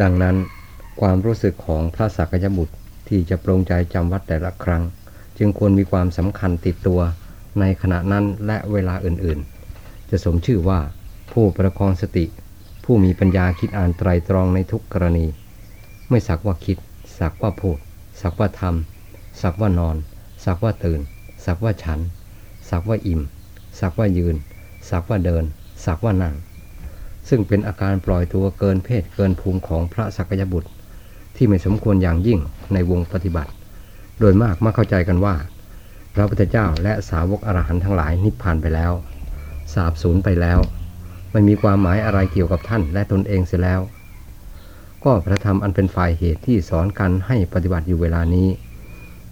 ดังนั้นความรู้สึกของพระสักยบุตรที่จะปรงใจจำวัดแต่ละครั้ง จึงควรมีความสำคัญติดตัวในขณะนั้นและเวลาอื่นๆ จะสมชื่อว่าผู้ประคองสติ ผู้มีปัญญาคิดอ่านไตรตรองในทุกกรณี ไม่สักว่าคิด สักว่าพูด สักว่าทำสักว่านอน สักว่าตื่น สักว่าฉัน สักว่าอิ่ม สักว่ายืน สักว่าเดิน สักว่านั่ง ซึ่งเป็นอาการปล่อยตัวเกินเพศเกินภูมิของพระสักยบุตร ที่ไม่สมควรอย่างยิ่งในวงปฏิบัติ โดยมากมาเข้าใจกันว่า พระพุทธเจ้าและสาวกอรหันต์ทั้งหลายนิพพานไปแล้ว สาบสูญไปแล้ว ไม่มีความหมายอะไรเกี่ยวกับท่านและตนเองเสียแล้ว ก็พระธรรมอันเป็นฝ่ายเหตุที่สอนกันให้ปฏิบัติอยู่เวลานี้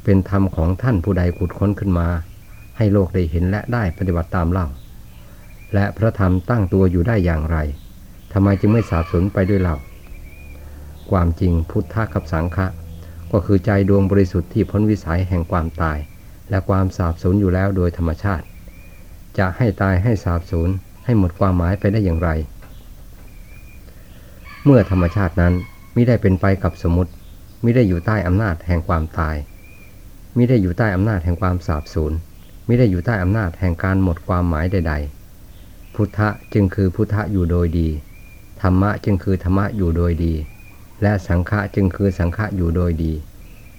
เป็นธรรมของท่านผู้ใดขุดค้นขึ้นมา ให้โลกได้เห็นและได้ปฏิบัติตามเล่า และพระธรรมตั้งตัวอยู่ได้อย่างไร ทำไมจึงไม่สาบสูญไปด้วยเรา ความจริงพุทธะกับสังฆะก็คือใจดวงบริสุทธิ์ที่พ้นวิสัยแห่งความตาย และความสาบสูญอยู่แล้วโดยธรรมชาติ จะให้ตายให้สาบสูญให้หมดความหมายไปได้อย่างไร เมื่อธรรมชาตินั้นมิได้เป็นไปกับสมมติมิได้อยู่ใต้อำนาจแห่งความตายมิได้อยู่ใต้อำนาจแห่งความสาบสูญมิได้อยู่ใต้อำนาจแห่งการหมดความหมายใด ๆ พุทธะจึงคือพุทธะอยู่โดยดี ธรรมะจึงคือธรรมะอยู่โดยดี และสังฆะจึงคือสังฆะอยู่โดยดี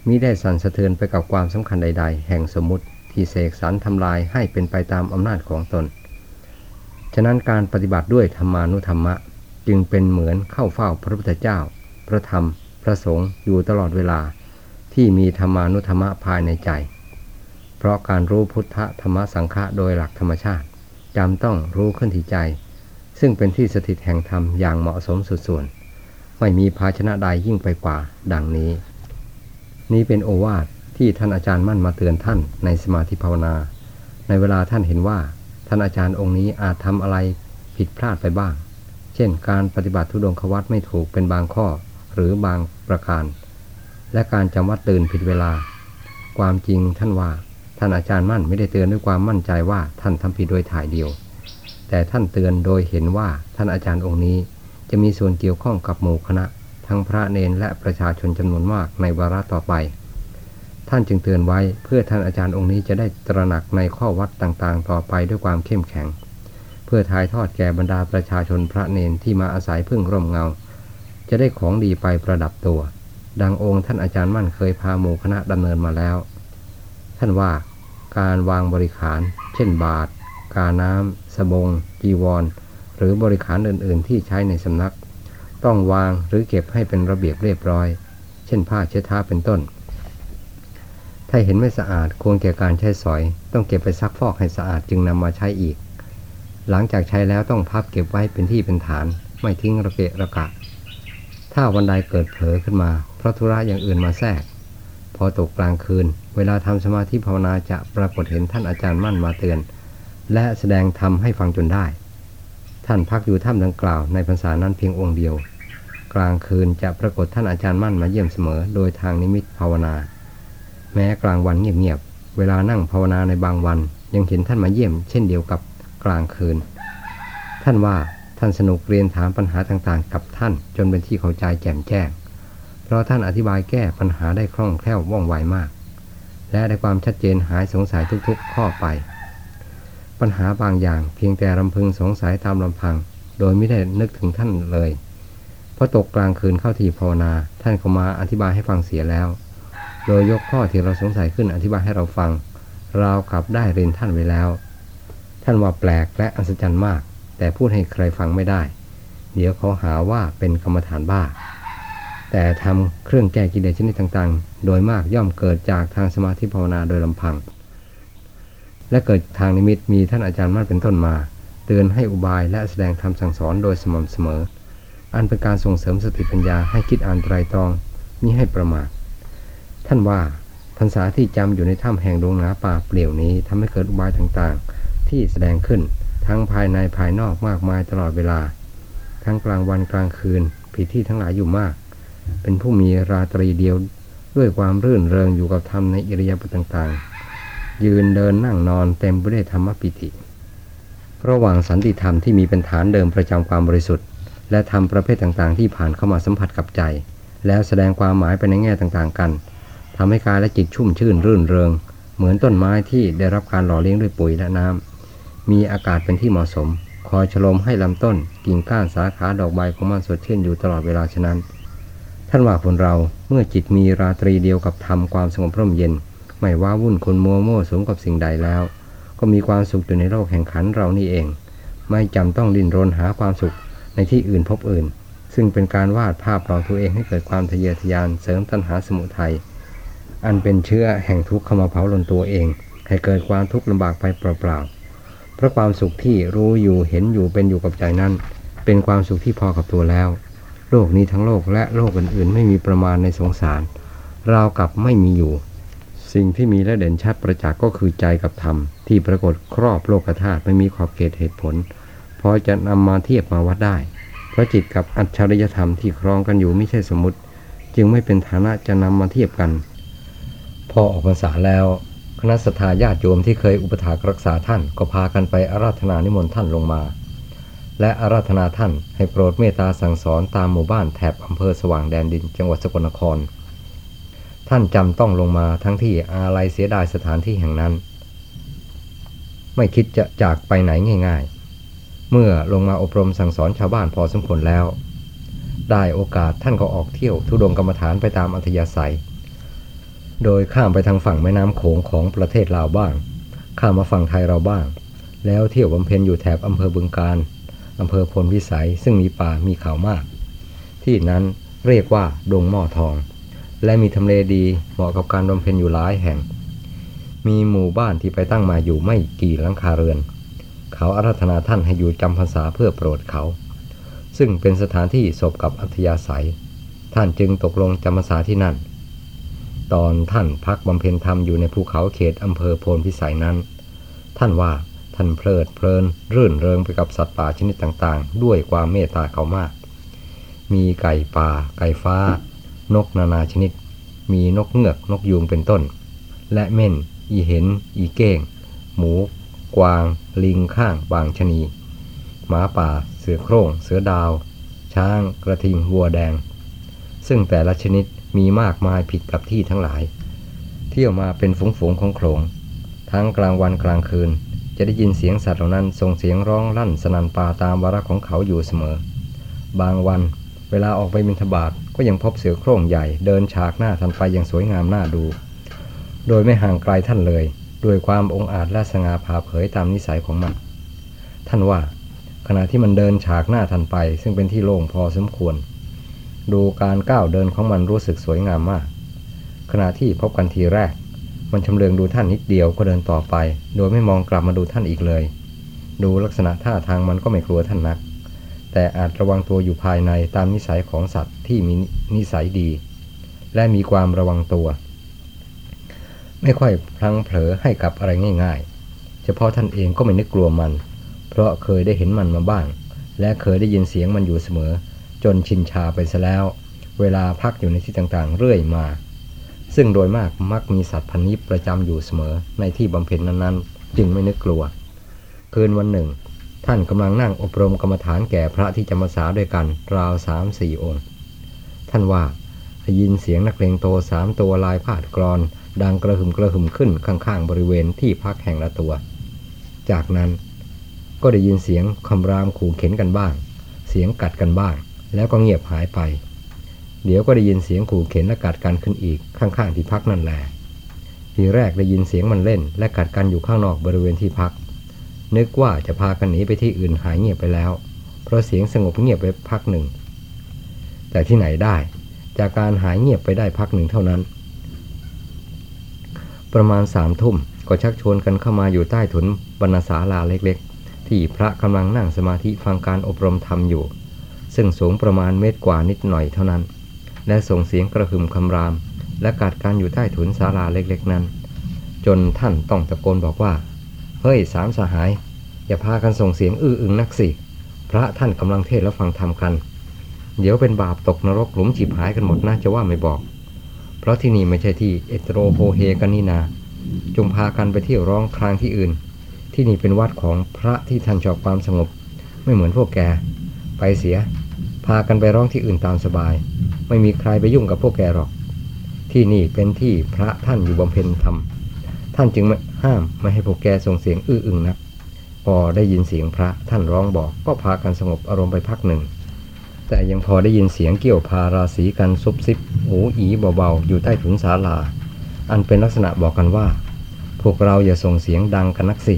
มิได้สั่นสะเทือนไปกับความสำคัญใด ๆ แห่งสมมติที่เสกสรรทำลายให้เป็นไปตามอำนาจของตน ฉะนั้นการปฏิบัติด้วยธรรมานุธรรมะ จึงเป็นเหมือนเข้าเฝ้าพระพุทธเจ้า พระธรรม พระสงฆ์อยู่ตลอดเวลา ที่มีธรรมานุธรรมะภายในใจ เพราะการรู้พุทธธรรมสังฆะโดยหลักธรรมชาติจำต้องรู้ขึ้นที่ใจ ซึ่งเป็นที่สถิตแห่งธรรมอย่างเหมาะสมสุดส่วน ไม่มีภาชนะใดยิ่งไปกว่า ดังนี้ นี้เป็นโอวาทที่ท่านอาจารย์มั่นมาเตือนท่านในสมาธิภาวนา ในเวลาท่านเห็นว่าท่านอาจารย์องค์นี้อาจทำอะไรผิดพลาดไปบ้าง เช่น การปฏิบัติทุดงควัตไม่ถูกเป็นบางข้อหรือบางประการ และการจำวัดตื่นผิดเวลา ความจริงท่านว่าท่านอาจารย์มั่นไม่ได้เตือนด้วยความมั่นใจว่าท่านทำผิดโดยถ่ายเดียว แต่ท่านเตือนโดยเห็นว่าท่านอาจารย์องค์นี้ จะมีส่วนเกี่ยวข้องกับหมู่คณะ ทั้งพระเนนและประชาชนจำนวนมากในวาระต่อไป ท่านจึงเตือนไว้เพื่อท่านอาจารย์องค์นี้จะได้ตระหนักในข้อวัดต่างๆ ต่อไปด้วยความเข้มแข็ง เพื่อถ่ายทอดแก่บรรดาประชาชนพระเนนที่มาอาศัยพึ่งร่มเงา จะได้ของดีไปประดับตัว ดังองค์ท่านอาจารย์มั่นเคยพาหมู่คณะดำเนินมาแล้ว ท่านว่าการวางบริขาร เช่นบาท กาน้ำ สบง จีวร หรือบริขารอื่น ๆ ที่ใช้ในสำนัก ต้องวางหรือเก็บให้เป็นระเบียบเรียบร้อย เช่นผ้าเช็ดเท้าเป็นต้น ถ้าเห็นไม่สะอาดควรแก่การใช้สอย ต้องเก็บไปซักฟอกให้สะอาดจึงนำมาใช้อีก หลังจากใช้แล้วต้องพับเก็บไว้เป็นที่เป็นฐาน ไม่ทิ้งระเกะระกะ ถ้าวันใดเกิดเผลอขึ้นมา เพราะธุระอย่างอื่นมาแทรกพอตกกลางคืน เวลาทำสมาธิภาวนาจะปรากฏเห็นท่านอาจารย์มั่นมาเตือน และแสดงธรรมให้ฟังจนได้ ท่านพักอยู่ถ้ำดังกล่าวในพรรษานั้นเพียงองค์เดียว กลางคืนจะปรากฏท่านอาจารย์มั่นมาเยี่ยมเสมอ โดยทางนิมิตภาวนา แม้กลางวันเงียบๆ เวลานั่งภาวนาในบางวัน ยังเห็นท่านมาเยี่ยม เช่นเดียวกับกลางคืน ท่านว่าท่านสนุกเรียนถามปัญหาต่างๆ กับท่านจนเป็นที่เข้าใจแจ่มแจ้ง เพราะท่านอธิบายแก้ปัญหาได้คล่องแคล่วว่องไวมาก และได้ความชัดเจนหายสงสัยทุกๆ ข้อไป ปัญหาบางอย่าง เพียงแต่รำพึงสงสัยตามลำพัง โดยไม่ได้นึกถึงท่านเลยพอตกกลางคืนเข้าที่ภาวนา ท่านก็มาอธิบายให้ฟังเสียแล้ว โดยยกข้อที่เราสงสัยขึ้นอธิบายให้เราฟัง เรากลับได้เรียนท่านไว้แล้ว ท่านว่าแปลกและอัศจรรย์มาก แต่พูดให้ใครฟังไม่ได้ เดี๋ยวเขาหาว่าเป็นกรรมฐานบ้า แต่ทำเครื่องแก้กิเลสชนิดต่างๆ โดยมากย่อมเกิดจากทางสมาธิภาวนาโดยลำพัง และเกิดทางนิมิตมีท่านอาจารย์มั่นเป็นต้นมา เตือนให้อุบายและแสดงธรรมสั่งสอนโดยสม่ำเสมอ อันเป็นการส่งเสริมสติปัญญาให้คิดอ่านไตรตรองมิให้ประมาท ท่านว่าพรรษาที่จำอยู่ในถ้ำแห่งดวงนาป่าเปลี่ยวนี้ทำให้เกิดอุบายต่างๆ ที่แสดงขึ้นทั้งภายในภายนอกมากมายตลอดเวลา ทั้งกลางวันกลางคืนผิดที่ทั้งหลายอยู่มาก เป็นผู้มีราตรีเดียวด้วยความรื่นเริงอยู่กับธรรมในอิริยาบถต่างๆ ยืนเดินนั่งนอนเต็มไปด้วยธรรมปิติ ระหว่างสันติธรรมที่มีเป็นฐานเดิมประจำความบริสุทธิ์ และทำประเภทต่างๆ ที่ผ่านเข้ามาสัมผัสกับใจ แล้วแสดงความหมายไปในแง่ต่างๆกันทำให้กายและจิตชุ่มชื่นรื่นเริง เหมือนต้นไม้ที่ได้รับการหล่อเลี้ยงด้วยปุ๋ยและน้ำมีอากาศเป็นที่เหมาะสม คอยฉลมให้ลำต้น กิ่งก้านสาขาดอกใบของมันสดชื่นอยู่ตลอดเวลาฉะนั้น ท่านว่าคนเราเมื่อจิตมีราตรีเดียวกับธรรมความสงบร่มเย็น ไม่ว่าวุ่นคนมัวมั่วสมกับสิ่งใดแล้ว ก็มีความสุขอยู่ในโลกแห่งขันเรานี่เอง ไม่จำต้องดิ้นรนหาความสุขในที่อื่นพบอื่น ซึ่งเป็นการวาดภาพเราตัวเองให้เกิดความทะเยอทะยานเสริมตัณหาสมุทัยอันเป็นเชื้อแห่งทุกข์เข้ามาเผาลนตัวเอง ให้เกิดความทุกข์ลำบากไปเปล่าๆเพราะความสุขที่รู้อยู่เห็นอยู่เป็นอยู่กับใจนั้น เป็นความสุขที่พอกับตัวแล้ว โลกนี้ทั้งโลกและโลกอื่นๆ ไม่มีประมาณในสงสาร ราวกับไม่มีอยู่ สิ่งที่มีและเด่นชัดประจักษ์ก็คือใจกับธรรม ที่ปรากฏครอบโลกธาตุไม่มีขอบเขตเหตุผล พอจะนำมาเทียบมาวัดได้ เพราะจิตกับอัจฉริยธรรมที่ครองกันอยู่ไม่ใช่สมมติ จึงไม่เป็นฐานะจะนำมาเทียบกัน พอออกพรรษาแล้วคณะสัตยาติโยมที่เคยอุปถากรักษาท่านก็พากันไปอาราธนานิมนต์ท่านลงมา และอาราธนาท่านให้โปรดเมตตาสั่งสอนตามหมู่บ้านแถบอำเภอสว่างแดนดินจังหวัดสกลนคร ท่านจำต้องลงมาทั้งที่อาลัยเสียดายสถานที่แห่งนั้น ไม่คิดจะจากไปไหนง่าย ๆ เมื่อลงมาอบรมสั่งสอนชาวบ้านพอสมควรแล้ว ได้โอกาสท่านก็ออกเที่ยวทุดงกรรมฐานไปตามอัธยาศัย โดยข้ามไปทางฝั่งแม่น้ำโขงของประเทศลาวบ้าง ข้ามมาฝั่งไทยเราบ้าง แล้วเที่ยวบำเพ็ญอยู่แถบอำเภอบึงการอำเภอพลวิสัยซึ่งมีป่ามีเขามาก ที่นั้นเรียกว่าดงหม้อทอง และมีทำเลดีเหมาะกับการบำเพ็ญอยู่หลายแห่ง มีหมู่บ้านที่ไปตั้งมาอยู่ไม่กี่หลังคาเรือน เขาอารัธนาท่านให้อยู่จำพรรษาเพื่อโปรดเขา ซึ่งเป็นสถานที่ศพกับอัธยาศัย ท่านจึงตกลงจำพรรษาที่นั่น ตอนท่านพักบำเพ็ญธรรมอยู่ในภูเขาเขตอำเภอโพนพิสัยนั้น ท่านว่าท่านเพลิดเพลินรื่นเริงไปกับสัตว์ป่าชนิดต่างๆ ด้วยความเมตตาเขามาก มีไก่ป่า ไก่ฟ้า นกนานาชนิด มีนกเงือกนกยูงเป็นต้น และเม่น อีเห็น อีเก้ง หมู กวาง ลิงข้างบางชนีหมาป่า เสือโคร่ง เสือดาว ช้าง กระทิงวัวแดง ซึ่งแต่ละชนิดมีมากมายผิดกับที่ทั้งหลาย เที่ยวมาเป็นฝูงๆของโขลงทั้งกลางวันกลางคืน จะได้ยินเสียงสัตว์เหล่านั้นส่งเสียงร้องลั่นสนั่นป่าตามวาระของเขาอยู่เสมอ บางวัน เวลาออกไปบิณฑบาต ก็ยังพบเสือโคร่งใหญ่เดินฉากหน้าทันไปอย่างสวยงามน่าดู โดยไม่ห่างไกลท่านเลย ด้วยความองอาจและสง่าผ่าเผยตามนิสัยของมัน ท่านว่า ขณะที่มันเดินฉากหน้าทันไป ซึ่งเป็นที่โล่งพอสมควร ดูการก้าวเดินของมันรู้สึกสวยงามมาก ขณะที่พบกันทีแรก มันชำเลืองดูท่านนิดเดียวก็เดินต่อไป โดยไม่มองกลับมาดูท่านอีกเลย ดูลักษณะท่าทางมันก็ไม่กลัวท่านนัก แต่อาจระวังตัวอยู่ภายในตามนิสัยของสัตว์ที่มีนิสัยดี และมีความระวังตัว ไม่ค่อยพลังเผลอให้กับอะไรง่ายๆ เฉพาะท่านเองก็ไม่นึกกลัวมัน เพราะเคยได้เห็นมันมาบ้าง และเคยได้ยินเสียงมันอยู่เสมอ จนชินชาไปซะแล้ว เวลาพักอยู่ในที่ต่างๆ เรื่อยมา ซึ่งโดยมากมักมีสัตว์พันนี้ประจำอยู่เสมอในที่บำเพ็ญนั้นๆ จึงไม่นึกกลัว คืนวันหนึ่ง ท่านกำลังนั่งอบรมกรรมฐานแก่พระที่จำพรรษาด้วยกัน ราวสามสี่องค์ ท่านว่าได้ยินเสียงนักเลงโตสามตัวลายพาดกรอนดังกระหึ่มกระหึ่มขึ้นข้างๆ บริเวณที่พักแห่งละตัว จากนั้นก็ได้ยินเสียงคำรามขู่เข็นกันบ้าง เสียงกัดกันบ้าง แล้วก็เงียบหายไป เดี๋ยวก็ได้ยินเสียงขู่เข็นและกัดกันขึ้นอีกข้างๆ ที่พักนั่นแหละทีแรกได้ยินเสียงมันเล่น และกัดกันอยู่ข้างนอกบริเวณที่พัก นึกว่าจะพากันหนีไปที่อื่นหายเงียบไปแล้ว เพราะเสียงสงบเงียบไปพักหนึ่ง แต่ที่ไหนได้ จากการหายเงียบไปได้พักหนึ่งเท่านั้น ประมาณสามทุ่มก็ชักชวนกันเข้ามาอยู่ใต้ถุนบรรณศาลาเล็กๆ ที่พระกำลังนั่งสมาธิฟังการอบรมธรรมอยู่ ซึ่งสูงประมาณเมตรกว่านิดหน่อยเท่านั้น และส่งเสียงกระหึ่มคำราม และกัดการอยู่ใต้ถุนศาลาเล็กๆ นั้น จนท่านต้องตะโกนบอกว่า เฮ้ยสามสหาย อย่าพากันส่งเสียงอื้ออึงนักสิ พระท่านกำลังเทศและฟังธรรมกัน เดี๋ยวเป็นบาปตกนรกหลุมจีบหายกันหมดนะจะว่าไม่บอก เพราะที่นี่ไม่ใช่ที่เอตโรโพเฮกันนี่นา จงพากันไปเที่ยวร้องครางที่อื่น ที่นี่เป็นวัดของพระที่ท่านชอบความสงบ ไม่เหมือนพวกแก ไปเสีย พากันไปร้องที่อื่นตามสบาย ไม่มีใครไปยุ่งกับพวกแกหรอก ที่นี่เป็นที่พระท่านอยู่บำเพ็ญธรรม ท่านจึงห้ามไม่ให้พวกแกส่งเสียงอื้ออึงนัก พอได้ยินเสียงพระท่านร้องบอกก็พากันสงบอารมณ์ไปพักหนึ่ง แต่ยังพอได้ยินเสียงเกี่ยวพาราสีกันซุบซิบหูอีเบาๆอยู่ใต้ถุนศาลา อันเป็นลักษณะบอกกันว่า พวกเราอย่าส่งเสียงดังกันนักสิ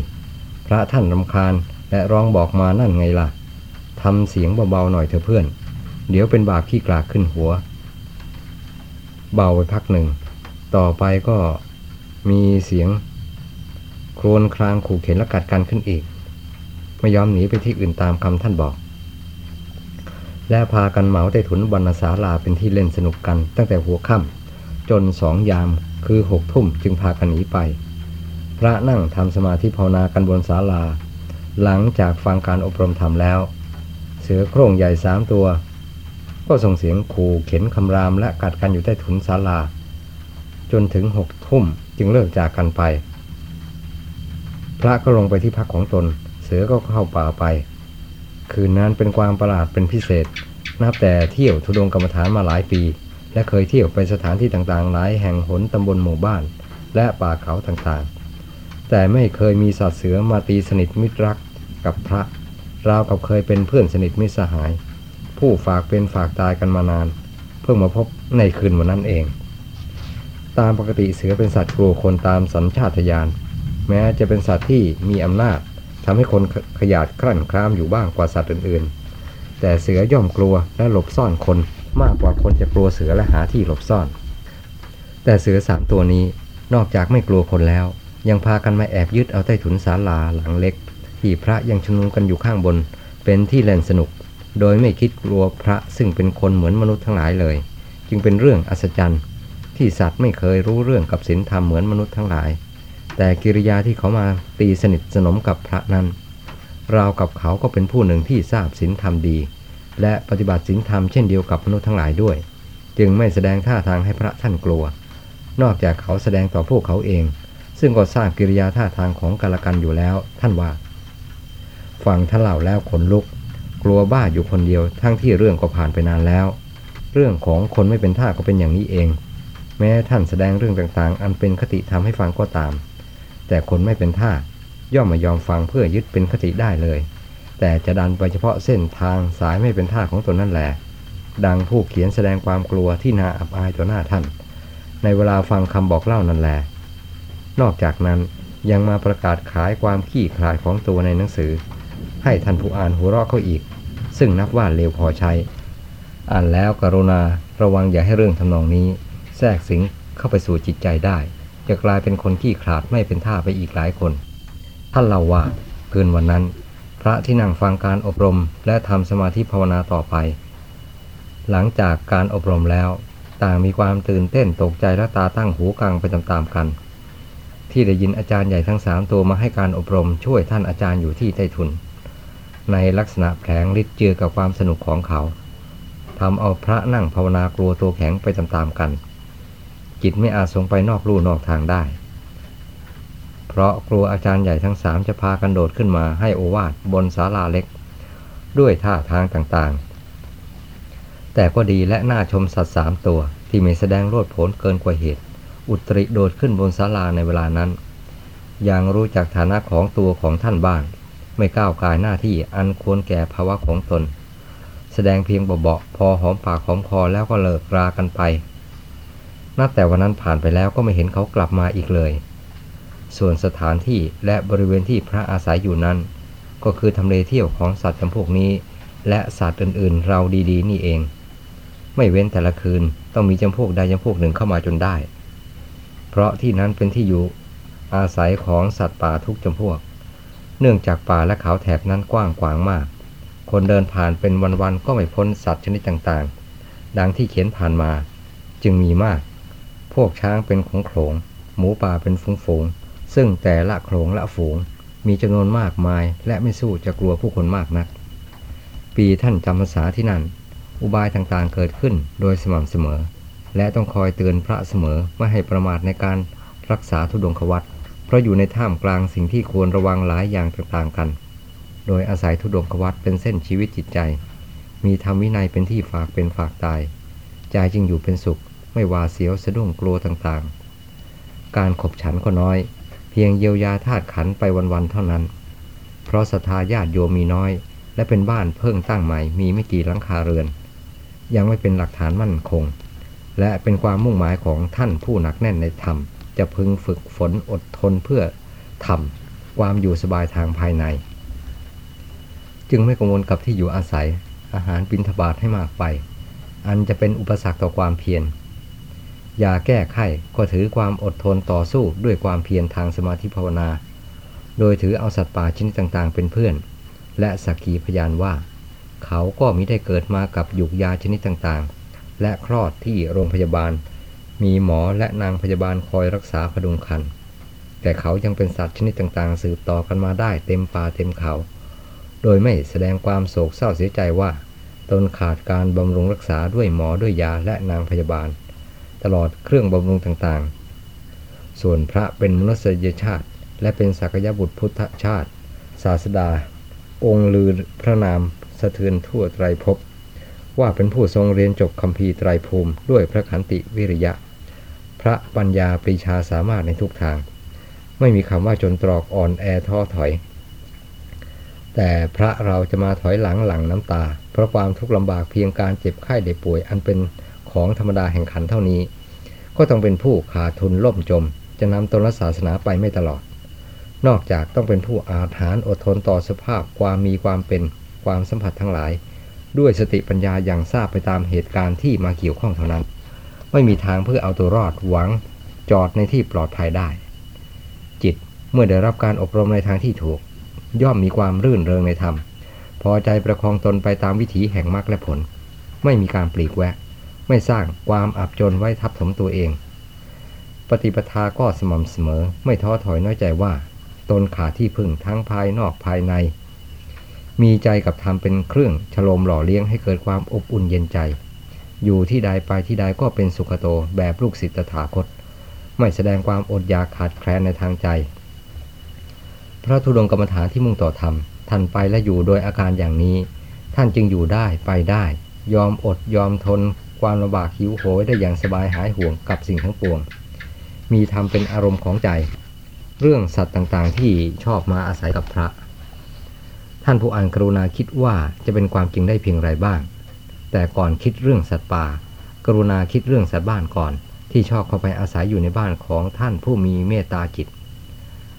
พระท่านรำคาญและร้องบอกมานั่นไงล่ะทำเสียงเบาๆหน่อยเถอะเพื่อน เดี๋ยวเป็นบาปขี้กลากขึ้นหัว เบาไปพักหนึ่ง ต่อไปก็ มีเสียงโครนครางขู่เข็นและกัดกันขึ้นอีก ไม่ยอมหนีไปที่อื่นตามคำท่านบอก และพากันเหมาใต้ถุนบรรณศาลาเป็นที่เล่นสนุกกัน ตั้งแต่หัวค่ำจนสองยามคือหกทุ่มจึงพากันหนีไป พระนั่งทำสมาธิภาวนากันบนศาลา หลังจากฟังการอบรมธรรมแล้ว เสือโคร่งใหญ่สามตัว ก็ส่งเสียงขู่เข็นคำรามและกัดกันอยู่ใต้ถุนศาลา จนถึงหกทุ่ม จึงเลิกจากกันไป พระก็ลงไปที่พักของตน เสือก็เข้าป่าไป คืนนั้นเป็นความประหลาดเป็นพิเศษ นับแต่เที่ยวทุดงกรรมฐานมาหลายปี และเคยเที่ยวไปสถานที่ต่างๆ หลายแห่งหนตำบลหมู่บ้าน และป่าเขาต่างๆ แต่ไม่เคยมีสัตว์เสือมาตีสนิทมิตรรักกับพระราวกับเคยเป็นเพื่อนสนิทมิตรสหาย ผู้ฝากเป็นฝากตายกันมานาน เพิ่งมาพบในคืนวันนั้นเอง ตามปกติเสือเป็นสัตว์กลัวคนตามสัญชาตญาณแม้จะเป็นสัตว์ที่มีอำนาจทำให้คนขยาดครั่นครามอยู่บ้างกว่าสัตว์อื่นๆ แต่เสือย่อมกลัวและหลบซ่อนคนมากกว่าคนจะกลัวเสือและหาที่หลบซ่อน แต่เสือสามตัวนี้นอกจากไม่กลัวคนแล้ว ยังพากันมาแอบยึดเอาใต้ถุนศาลาหลังเล็ก ที่พระยังชุมนุมกันอยู่ข้างบน เป็นที่เล่นสนุก โดยไม่คิดกลัวพระซึ่งเป็นคนเหมือนมนุษย์ทั้งหลายเลย จึงเป็นเรื่องอัศจรรย์ ที่สัตว์ไม่เคยรู้เรื่องกับศีลธรรมเหมือนมนุษย์ทั้งหลาย แต่กิริยาที่เขามาตีสนิทสนมกับพระนั้นเรากับเขาก็เป็นผู้หนึ่งที่ทราบศีลธรรมดี และปฏิบัติศีลธรรมเช่นเดียวกับมนุษย์ทั้งหลายด้วย จึงไม่แสดงท่าทางให้พระท่านกลัว นอกจากเขาแสดงต่อพวกเขาเอง ซึ่งก็ทราบกิริยาท่าทางของกาลกันอยู่แล้ว ท่านว่าฟังท่านเล่าแล้วขนลุก กลัวบ้าอยู่คนเดียวทั้งที่เรื่องก็ผ่านไปนานแล้ว เรื่องของคนไม่เป็นท่าก็เป็นอย่างนี้เอง แม้ท่านแสดงเรื่องต่างๆ อันเป็นคติทำให้ฟังก็ตาม แต่คนไม่เป็นท่าย่อมไม่ยอมฟังเพื่อยึดเป็นคติได้เลย แต่จะดันไปเฉพาะเส้นทางสายไม่เป็นท่าของตนนั่นแหละดังผู้เขียนแสดงความกลัวที่น่าอับอายต่อหน้าท่าน ในเวลาฟังคำบอกเล่านั่นแหละนอกจากนั้นยังมาประกาศขายความขี้ขลาดของตัวในหนังสือ ให้ท่านผู้อ่านหัวเราะเขาอีก ซึ่งนับว่าเลวพอใช้ อ่านแล้วกรุณาระวังอย่าให้เรื่องทำนองนี้ แทรกสิงเข้าไปสู่จิตใจได้ จะกลายเป็นคนขี้ขลาดไม่เป็นท่าไปอีกหลายคน ท่านเล่าว่าคืนวันนั้น พระที่นั่งฟังการอบรมและทำสมาธิภาวนาต่อไป หลังจากการอบรมแล้วต่างมีความตื่นเต้นตกใจและตาตั้งหูกังไปตามๆกัน ที่ได้ยินอาจารย์ใหญ่ทั้งสามตัวมาให้การอบรมช่วยท่านอาจารย์อยู่ที่ใต้ทุน ในลักษณะแผลงฤทธิ์เจือกับความสนุกของเขาทำเอาพระนั่งภาวนากลัวตัวแข็งไปตามๆกัน จิตไม่อาจส่งไปนอกลู่นอกทางได้ เพราะกลัวอาจารย์ใหญ่ทั้งสามจะพากันโดดขึ้นมาให้โอวาทบนศาลาเล็ก ด้วยท่าทางต่างๆ แต่ก็ดีและน่าชมสัตว์สามตัวที่ม่แสดงโลดโผนเกินกว่าเหตุ อุตริโดดขึ้นบนศาลาในเวลานั้น อยังรู้จักฐานะของตัวของท่านบ้าง ไม่ก้าวกายหน้าที่อันควรแก่ภาวะของตน แสดงเพียงเบาๆพอหอมปากหอมคอแล้วก็เลิกรากันไป นับแต่วันนั้นผ่านไปแล้วก็ไม่เห็นเขากลับมาอีกเลย ส่วนสถานที่และบริเวณที่พระอาศัยอยู่นั้น ก็คือทำเลเที่ยวของสัตว์จำพวกนี้ และสัตว์อื่นๆ เราดีๆ นี่เอง ไม่เว้นแต่ละคืนต้องมีจำพวกใดจำพวกหนึ่งเข้ามาจนได้ เพราะที่นั้นเป็นที่อยู่อาศัยของสัตว์ป่าทุกจำพวก เนื่องจากป่าและเขาแถบนั้นกว้างขวางมาก คนเดินผ่านเป็นวันๆก็ไม่พ้นสัตว์ชนิดต่างๆ ดังที่เขียนผ่านมา จึงมีมาก วกช้างเป็นของโขลงหมูป่าเป็นฝูงๆซึ่งแต่ละโขลงละฝูงมีจำนวนมากมาย และไม่สู้จะกลัวผู้คนมากนัก ปีท่านจำพรรษาที่นั่น อุบายต่างๆเกิดขึ้นโดยสม่ำเสมอ และต้องคอยเตือนพระเสมอไม่ให้ประมาทในการรักษาทุดงควัตเพราะอยู่ในท่ามกลางสิ่งที่ควรระวังหลายอย่างต่างๆกัน โดยอาศัยทุดงควัตเป็นเส้นชีวิตจิตใจ มีธรรมวินัยเป็นที่ฝากเป็นฝากตาย ใจจึงอยู่เป็นสุข ไม่หวาเสียวสะดุ้งกลัวต่างๆ การขบฉันก็น้อย เพียงเยียวยาธาตุขันไปวันๆเท่านั้น เพราะศรัทธาญาติโยมมีน้อย และเป็นบ้านเพิ่งตั้งใหม่มีไม่กี่หลังคาเรือน ยังไม่เป็นหลักฐานมั่นคง และเป็นความมุ่งหมายของท่านผู้หนักแน่นในธรรม จะพึงฝึกฝนอดทนเพื่อทำความอยู่สบายทางภายใน จึงไม่กังวลกับที่อยู่อาศัยอาหารบินทบาทให้มากไป อันจะเป็นอุปสรรคต่อความเพียร ยาแก้ไข้ก็ถือความอดทนต่อสู้ด้วยความเพียรทางสมาธิภาวนา โดยถือเอาสัตว์ป่าชนิดต่างๆ เป็นเพื่อน และสักขีพยานว่า เขาก็มิได้เกิดมากับหยุกยาชนิดต่างๆ และคลอดที่โรงพยาบาล มีหมอและนางพยาบาลคอยรักษาพดุงคัน แต่เขายังเป็นสัตว์ชนิดต่างๆ สืบต่อกันมาได้เต็มป่าเต็มเขา โดยไม่แสดงความโศกเศร้าเสียใจว่า ตนขาดการบำรุงรักษาด้วยหมอด้วยยาและนางพยาบาล ตลอดเครื่องบำรุงต่างๆ ส่วนพระเป็นมนุษยชาติ และเป็นสักยบุตรพุทธชาติ ศาสดา องค์ลือพระนามสะเทือนทั่วไตรภพว่าเป็นผู้ทรงเรียนจบคำพีไตรภูมิด้วยพระขันติวิริยะ พระปัญญาปรีชาสามารถในทุกทาง ไม่มีคำว่าจนตรอกอ่อนแอท้อถอย แต่พระเราจะมาถอยหลังหลังน้ำตา เพราะความทุกข์ลำบากเพียงการเจ็บไข้ได้ป่วยอันเป็น ของธรรมดาแห่งขันเท่านี้ ก็ต้องเป็นผู้ขาดทุนล่มจม จะนำตนศาสนาไปไม่ตลอด นอกจากต้องเป็นผู้อาถรรพ์อดทนต่อสภาพความมีความเป็นความสัมผัสทั้งหลาย ด้วยสติปัญญาอย่างทราบไปตามเหตุการณ์ที่มาเกี่ยวข้องเท่านั้น ไม่มีทางเพื่อเอาตัวรอดหวังจอดในที่ปลอดภัยได้ จิตเมื่อได้รับการอบรมในทางที่ถูก ย่อมมีความรื่นเริงในธรรมพอใจประคองตนไปตามวิถีแห่งมรรคและผล ไม่มีการปลีกแวะ ไม่สร้างความอับจนไว้ทับถมตัวเอง ปฏิปทาก็สม่ำเสมอ ไม่ท้อถอยน้อยใจว่า ตนขาที่พึ่งทั้งภายนอกภายใน มีใจกับธรรมเป็นเครื่องฉลมหล่อเลี้ยงให้เกิดความอบอุ่นเย็นใจ อยู่ที่ใดไปที่ใดก็เป็นสุขโตแบบลูกศิษย์ตถาคต ไม่แสดงความอดอยากขาดแคลนในทางใจ พระธุดงกรรมฐานที่มุ่งต่อธรรมท่านไปและอยู่โดยอาการอย่างนี้ ท่านจึงอยู่ได้ไปได้ ยอมอดยอมทน ความลำบากหิวโหยได้อย่างสบายหายห่วงกับสิ่งทั้งปวง มีธรรมเป็นอารมณ์ของใจ เรื่องสัตว์ต่างๆที่ชอบมาอาศัยกับพระ ท่านผู้อ่านกรุณาคิดว่าจะเป็นความจริงได้เพียงไรบ้าง แต่ก่อนคิดเรื่องสัตว์ป่า กรุณาคิดเรื่องสัตว์บ้านก่อน ที่ชอบเข้าไปอาศัยอยู่ในบ้านของท่านผู้มีเมตตาจิต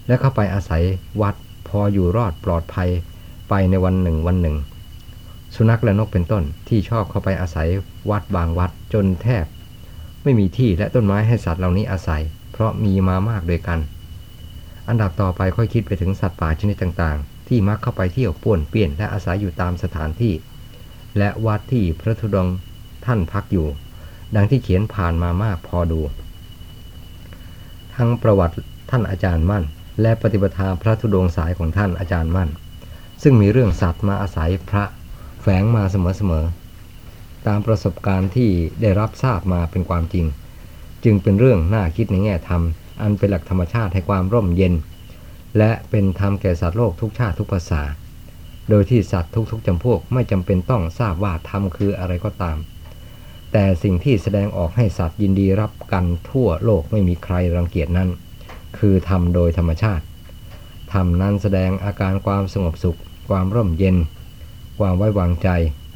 และเข้าไปอาศัยวัดพออยู่รอดปลอดภัยไปในวันหนึ่งวันหนึ่ง สุนัขและนกเป็นต้นที่ชอบเข้าไปอาศัยวัดบางวัดจนแทบ ไม่มีที่และต้นไม้ให้สัตว์เหล่านี้อาศัย เพราะมีมามากด้วยกัน อันดับต่อไปค่อยคิดไปถึงสัตว์ป่าชนิดต่างๆ ที่มักเข้าไปเที่ยวป่วนเปี้ยนและอาศัยอยู่ตามสถานที่ และวัดที่พระธุดงค์ท่านพักอยู่ ดังที่เขียนผ่านมามากพอดู ทั้งประวัติท่านอาจารย์มั่น และปฏิปทาพระธุดงค์สายของท่านอาจารย์มั่น ซึ่งมีเรื่องสัตว์มาอาศัยพระ ฝงมาเสมอๆ ตามประสบการณ์ที่ได้รับทราบมาเป็นความจริง จึงเป็นเรื่องน่าคิดในแง่ธรรม อันเป็นหลักธรรมชาติให้ความร่มเย็น และเป็นธรรมแก่สัตว์โลกทุกชาติทุกภาษา โดยที่สัตว์ทุกๆจำพวกไม่จำเป็นต้องทราบว่าธรรมคืออะไรก็ตาม แต่สิ่งที่แสดงออกให้สัตว์ยินดีรับกันทั่วโลกไม่มีใครรังเกียจนั้น คือธรรมโดยธรรมชาติธรรมนั้นแสดงอาการความสงบสุข ความร่มเย็น ความไว้วางใจ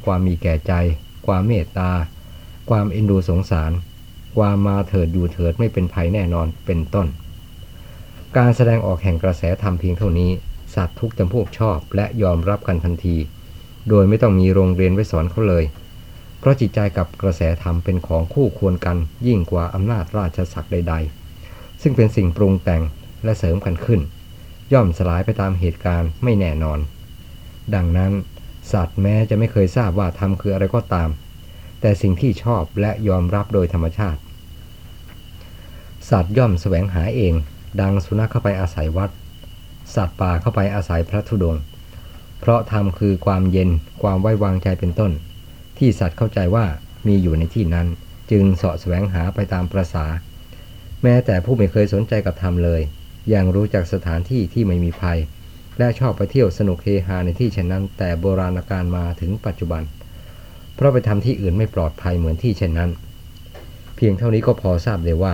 ความมีแก่ใจ ความเมตตา ความเอ็นดูสงสาร ความมาเถิดอยู่เถิดไม่เป็นภัยแน่นอนเป็นต้น การแสดงออกแห่งกระแสธรรมเพียงเท่านี้ สัตว์ทุกจำพวกชอบและยอมรับกันทันที โดยไม่ต้องมีโรงเรียนไว้สอนเขาเลย เพราะจิตใจกับกระแสธรรมเป็นของคู่ควรกันยิ่งกว่าอำนาจราชศักดิ์ใด ๆ ซึ่งเป็นสิ่งปรุงแต่งและเสริมกันขึ้น ย่อมสลายไปตามเหตุการณ์ไม่แน่นอน ดังนั้น สัตว์แม้จะไม่เคยทราบว่าธรรมคืออะไรก็ตาม แต่สิ่งที่ชอบและยอมรับโดยธรรมชาติ สัตว์ย่อมแสวงหาเอง ดังสุนัขเข้าไปอาศัยวัด สัตว์ป่าเข้าไปอาศัยพระธุดง เพราะธรรมคือความเย็นความไว้วางใจเป็นต้น ที่สัตว์เข้าใจว่ามีอยู่ในที่นั้น จึงเสาะแสวงหาไปตามประษา แม้แต่ผู้ไม่เคยสนใจกับธรรมเลย ยังรู้จักสถานที่ที่ไม่มีภัย และชอบไปเที่ยวสนุกเฮฮาในที่เช่นนั้น แต่โบราณกาลมาถึงปัจจุบัน เพราะไปทำที่อื่นไม่ปลอดภัยเหมือนที่เช่นนั้น เพียงเท่านี้ก็พอทราบเลยว่า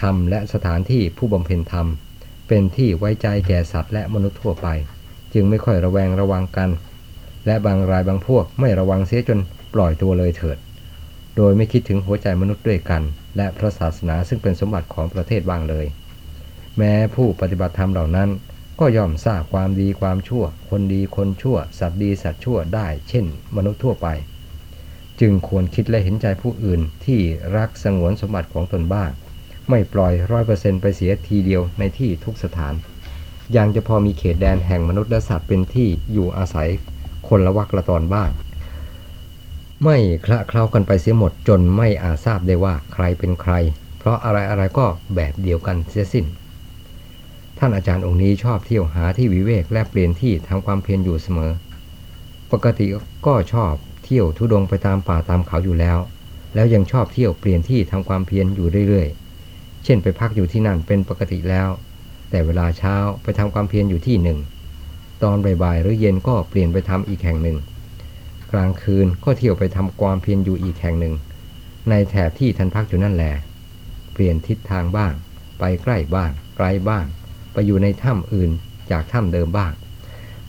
ธรรมและสถานที่ผู้บำเพ็ญธรรม เป็นที่ไว้ใจแก่สัตว์และมนุษย์ทั่วไป จึงไม่ค่อยระแวงระวังกัน และบางรายบางพวกไม่ระวังเสียจนปล่อยตัวเลยเถิด โดยไม่คิดถึงหัวใจมนุษย์ด้วยกัน และพระศาสนาซึ่งเป็นสมบัติของประเทศบ้างเลย แม้ผู้ปฏิบัติธรรมเหล่านั้น ก็ย่อมทราบความดีความชั่ว คนดีคนชั่ว สัตว์ดีสัตว์ชั่วได้ เช่น มนุษย์ทั่วไป จึงควรคิดและเห็นใจผู้อื่นที่รักสงวนสมบัติของตนบ้าง ไม่ปล่อยร้อยเปอร์เซ็นต์ไปเสียทีเดียวในที่ทุกสถาน ยังจะพอมีเขตแดนแห่งมนุษย์และสัตว์เป็นที่อยู่อาศัยคนละวักละตอนบ้าง ไม่คละเคล้ากันไปเสียหมดจนไม่อาจทราบได้ว่าใครเป็นใคร เพราะอะไรอะไรก็แบบเดียวกันเสียสิ้น ท่านอาจารย์องค์นี้ชอบเที่ยวหาที่วิเวกและเปลี่ยนที่ทำความเพียรอยู่เสมอ ปกติก็ชอบเที่ยวทุดงไปตามป่าตามเขาอยู่แล้ว แล้วยังชอบเที่ยวเปลี่ยนที่ทำความเพียรอยู่เรื่อยๆ เช่นไปพักอยู่ที่นั่นเป็นปกติแล้ว แต่เวลาเช้าไปทำความเพียรอยู่ที่หนึ่ง ตอนบ่ายๆหรือเย็นก็เปลี่ยนไปทำอีกแห่งหนึ่ง กลางคืนก็เที่ยวไปทำความเพียรอยู่อีกแห่งหนึ่ง ในแถบที่ท่านพักอยู่นั่นแหละเปลี่ยนทิศทางบ้าง ไปใกล้บ้าง ไกลบ้าง ไปอยู่ในถ้ำอื่นจากถ้ำเดิมบ้าง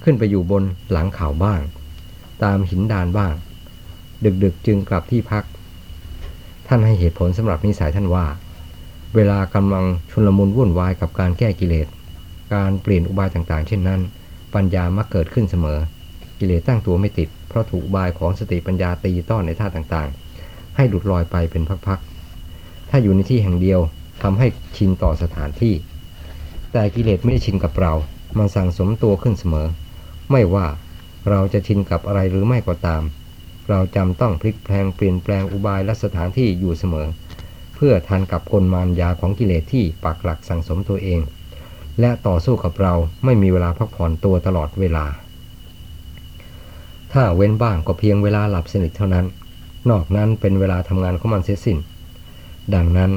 ขึ้นไปอยู่บนหลังเขาบ้าง ตามหินดานบ้าง ดึกๆจึงกลับที่พัก ท่านให้เหตุผลสำหรับนิสัยท่านว่า เวลากำลังชุลมุนวุ่นวายกับการแก้กิเลส การเปลี่ยนอุบายต่างๆ เช่นนั้น ปัญญามักเกิดขึ้นเสมอ กิเลสตั้งตัวไม่ติด เพราะถูกอุบายของสติปัญญาตีต้อนในท่าต่างๆ ให้หลุดลอยไปเป็นพักๆ ถ้าอยู่ในที่แห่งเดียวทำให้ชินต่อสถานที่ แต่กิเลสไม่ได้ชินกับเรา มันสั่งสมตัวขึ้นเสมอ ไม่ว่าเราจะชินกับอะไรหรือไม่ก็ตาม เราจำต้องพลิกแปลงเปลี่ยนแปลงอุบายและสถานที่อยู่เสมอ เพื่อทันกับกลมารยาของกิเลสที่ปักหลักสั่งสมตัวเอง และต่อสู้กับเราไม่มีเวลาพักผ่อนตัวตลอดเวลา ถ้าเว้นบ้างก็เพียงเวลาหลับสนิทเท่านั้น นอกนั้นเป็นเวลาทำงานของมันเสียสิ้น ดังนั้น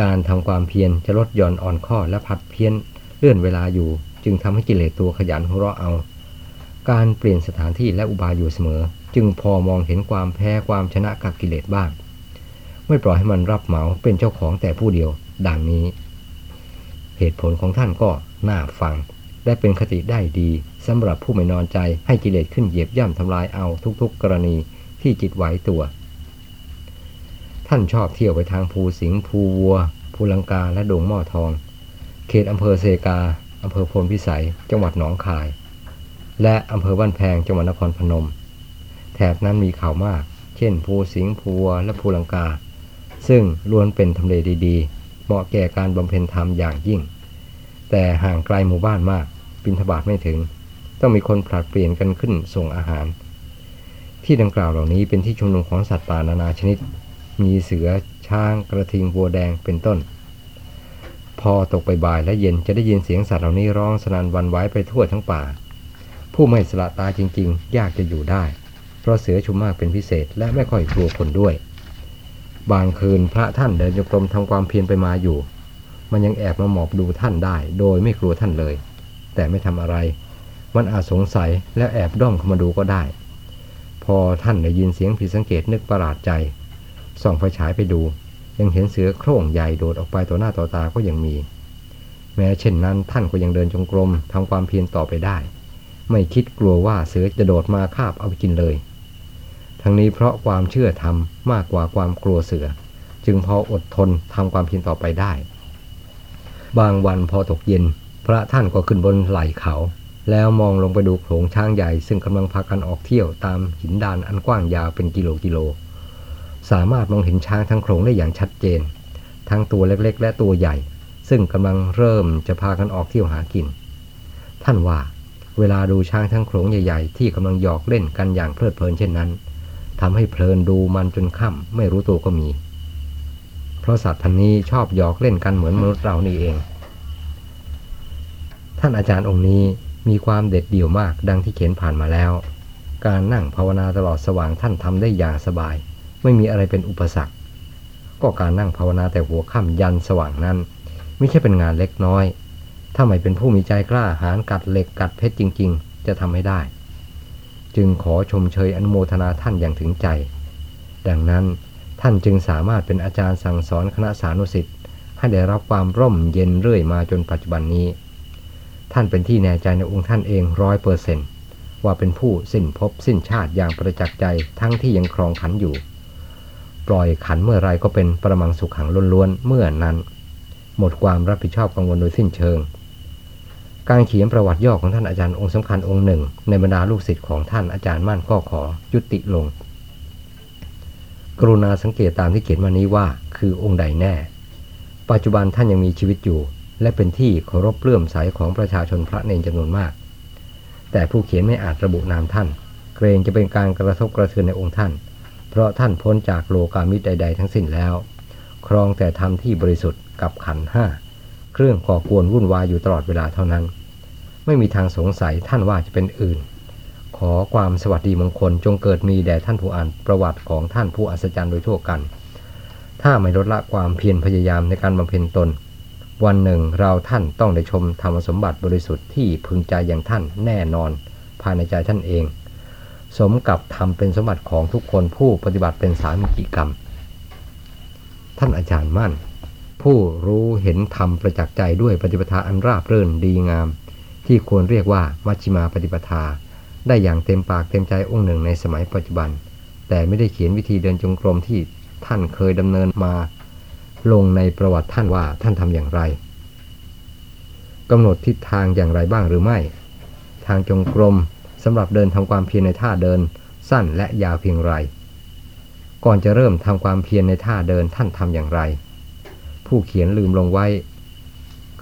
การทำความเพียรจะลดหย่อนอ่อนข้อและผัดเพี้ยน ลื่อนเวลาอยู่ จึงทำให้กิเลสตัวขยันหัวเราะเอา การเปลี่ยนสถานที่และอุบายอยู่เสมอ จึงพอมองเห็นความแพ้ความชนะกับกิเลสบ้าง ไม่ปล่อยให้มันรับเหมาเป็นเจ้าของแต่ผู้เดียว ดังนี้ เหตุผลของท่านก็น่าฟัง และเป็นคติได้ดีสำหรับผู้ไม่นอนใจให้กิเลสขึ้นเหยียบย่ำทำลายเอาทุกๆ กรณีที่จิตไหวตัว ท่านชอบเที่ยวไปทางภูสิงห์ภูวัวภูลังกาและดงหม้อทอง เขตอำเภอเซกาอำเภอพลพิสัย จังหวัดหนองคาย และอำเภอบ้านแพงจังหวัดนครพนม แถบนั้นมีเขามาก เช่น ภูสิงห์ภูวและภูลังกา ซึ่งล้วนเป็นทำเลดีๆ เหมาะแก่การบำเพ็ญธรรมอย่างยิ่ง แต่ห่างไกลหมู่บ้านมากบินทบาทไม่ถึง ต้องมีคนผลัดเปลี่ยนกันขึ้นส่งอาหาร ที่ดังกล่าวเหล่านี้เป็นที่ชุมนุมของสัตว์ป่านานาชนิด มีเสือช้างกระทิงบัวแดงเป็นต้น พอตกไปบ่ายและเย็นจะได้ยินเสียงสัตว์เหล่านี้ร้องสนันวันไว้ไปทั่วทั้งป่า ผู้ไม่สละตาจริงๆ ยากจะอยู่ได้ เพราะเสือชุมมากเป็นพิเศษและไม่ค่อยกลัวคนด้วย บางคืนพระท่านเดินโยกรมทำความเพียรไปมาอยู่ มันยังแอบมาหมอบดูท่านได้ โดยไม่กลัวท่านเลย แต่ไม่ทำอะไร มันอาจสงสัยแล้วแอบด้อมเข้ามาดูก็ได้ พอท่านได้ยินเสียงผิดสังเกตนึกประหลาดใจส่องไฟฉายไปดู ยังเห็นเสือโคร่งใหญ่โดดออกไปต่อหน้าต่อตาก็ยังมี แม้เช่นนั้นท่านก็ยังเดินจงกรมทำความเพียรต่อไปได้ ไม่คิดกลัวว่าเสือจะโดดมาคาบเอาไปกินเลย ทั้งนี้เพราะความเชื่อธรรมมากกว่าความกลัวเสือ จึงพออดทนทำความเพียรต่อไปได้ บางวันพอตกเย็น พระท่านก็ขึ้นบนไหล่เขา แล้วมองลงไปดูโขลงช้างใหญ่ซึ่งกำลังพากันออกเที่ยวตามหินดานอันกว้างยาวเป็นกิโลกิโล สามารถมองเห็นช้างทั้งโขลงได้อย่างชัดเจน ทั้งตัวเล็กๆ และตัวใหญ่ ซึ่งกำลังเริ่มจะพากันออกเที่ยวหากิน ท่านว่า เวลาดูช้างทั้งโขลงใหญ่ๆ ที่กำลังหยอกเล่นกันอย่างเพลิดเพลินเช่นนั้นทำให้เพลินดูมันจนค่ำไม่รู้ตัวก็มี เพราะสัตว์พันนี้ชอบหยอกเล่นกันเหมือนมนุษย์เรานี่เอง ท่านอาจารย์องค์นี้มีความเด็ดเดี่ยวมากดังที่เขียนผ่านมาแล้ว การนั่งภาวนาตลอดสว่างท่านทำได้อย่างสบาย ไม่มีอะไรเป็นอุปสรรค ก็การนั่งภาวนาแต่หัวค่ำยันสว่างนั้น ไม่ใช่เป็นงานเล็กน้อย ถ้าไม่เป็นผู้มีใจกล้าหาญกัดเหล็กกัดเพชรจริง ๆ จะทำให้ได้ จึงขอชมเชยอนุโมทนาท่านอย่างถึงใจ ดังนั้นท่านจึงสามารถเป็นอาจารย์สั่งสอนคณะสานุสิทธิ์ให้ได้รับความร่มเย็นเรื่อยมาจนปัจจุบันนี้ ท่านเป็นที่แน่ใจในองค์ท่านเองร้อยเปอร์เซนต์ว่าเป็นผู้สิ้นภพสิ้นชาติอย่างประจักษ์ใจทั้งที่ยังครองขันอยู่ ปล่อยขันเมื่อไรก็เป็นประมังสุขขังล้วนๆเมื่อนั้น หมดความรับผิดชอบกังวลโดยสิ้นเชิง การเขียนประวัติย่อของท่านอาจารย์องค์สำคัญองค์หนึ่ง ในบรรดาลูกศิษย์ของท่านอาจารย์มั่นก็ขอยุติลง กรุณาสังเกตตามที่เขียนมานี้ว่าคือองค์ใดแน่ ปัจจุบันท่านยังมีชีวิตอยู่ และเป็นที่เคารพเลื่อมใสของประชาชนพระเนรจำนวนมาก แต่ผู้เขียนไม่อาจระบุนามท่าน เกรงจะเป็นการกระทบกระเทือนในองค์ท่าน เพราะท่านพ้นจากโลกามิตรใด ๆ ทั้งสิ้นแล้ว ครองแต่ธรรมที่บริสุทธิ์กับขันห้าเครื่องก่อกวนวุ่นวายอยู่ตลอดเวลาเท่านั้น ไม่มีทางสงสัยท่านว่าจะเป็นอื่น ขอความสวัสดีมงคลจงเกิดมีแด่ท่านผู้อ่านประวัติของท่านผู้อัศจรรย์โดยทั่วกัน ถ้าไม่ลดละความเพียรพยายามในการบำเพ็ญตน วันหนึ่งเราท่านต้องได้ชมธรรมสมบัติบริสุทธิ์ที่พึงใจอย่างท่านแน่นอน ภายในใจท่านเอง สมกับทำเป็นสมบัติของทุกคนผู้ปฏิบัติเป็นสามิกิกรรม ท่านอาจารย์มั่น ผู้รู้เห็นธรรมประจักษ์ใจด้วยปฏิปทาอันราบรื่นดีงาม ที่ควรเรียกว่ามัชฌิมาปฏิปทา ได้อย่างเต็มปากเต็มใจองค์หนึ่งในสมัยปัจจุบัน แต่ไม่ได้เขียนวิธีเดินจงกรมที่ท่านเคยดำเนินมา ลงในประวัติท่านว่าท่านทำอย่างไรกำหนดทิศทางอย่างไรบ้างหรือไม่ ทางจงกรม สำหรับเดินทำความเพียรในท่าเดิน สั้นและยาวเพียงไร ก่อนจะเริ่มทำความเพียรในท่าเดินท่านทำอย่างไร ผู้เขียนลืมลงไว้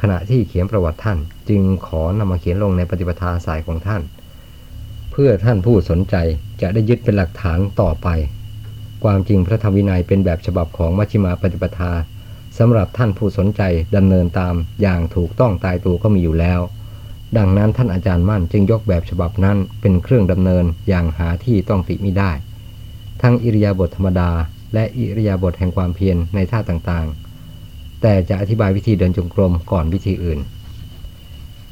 ขณะที่เขียนประวัติท่านจึงขอนำมาเขียนลงในปฏิปทาสายของท่าน เพื่อท่านผู้สนใจจะได้ยึดเป็นหลักฐานต่อไป ความจริงพระธรรมวินัยเป็นแบบฉบับของมัชฌิมาปฏิปทาสำหรับท่านผู้สนใจดำเนินตามอย่างถูกต้องตายตัวก็มีอยู่แล้ว ดังนั้นท่านอาจารย์มั่นจึงยกแบบฉบับนั้นเป็นเครื่องดำเนินอย่างหาที่ต้องติมิได้ ทั้งอิริยาบถธรรมดา และอิริยาบถแห่งความเพียรในท่าต่างๆ แต่จะอธิบายวิธีเดินจงกรมก่อนวิธีอื่น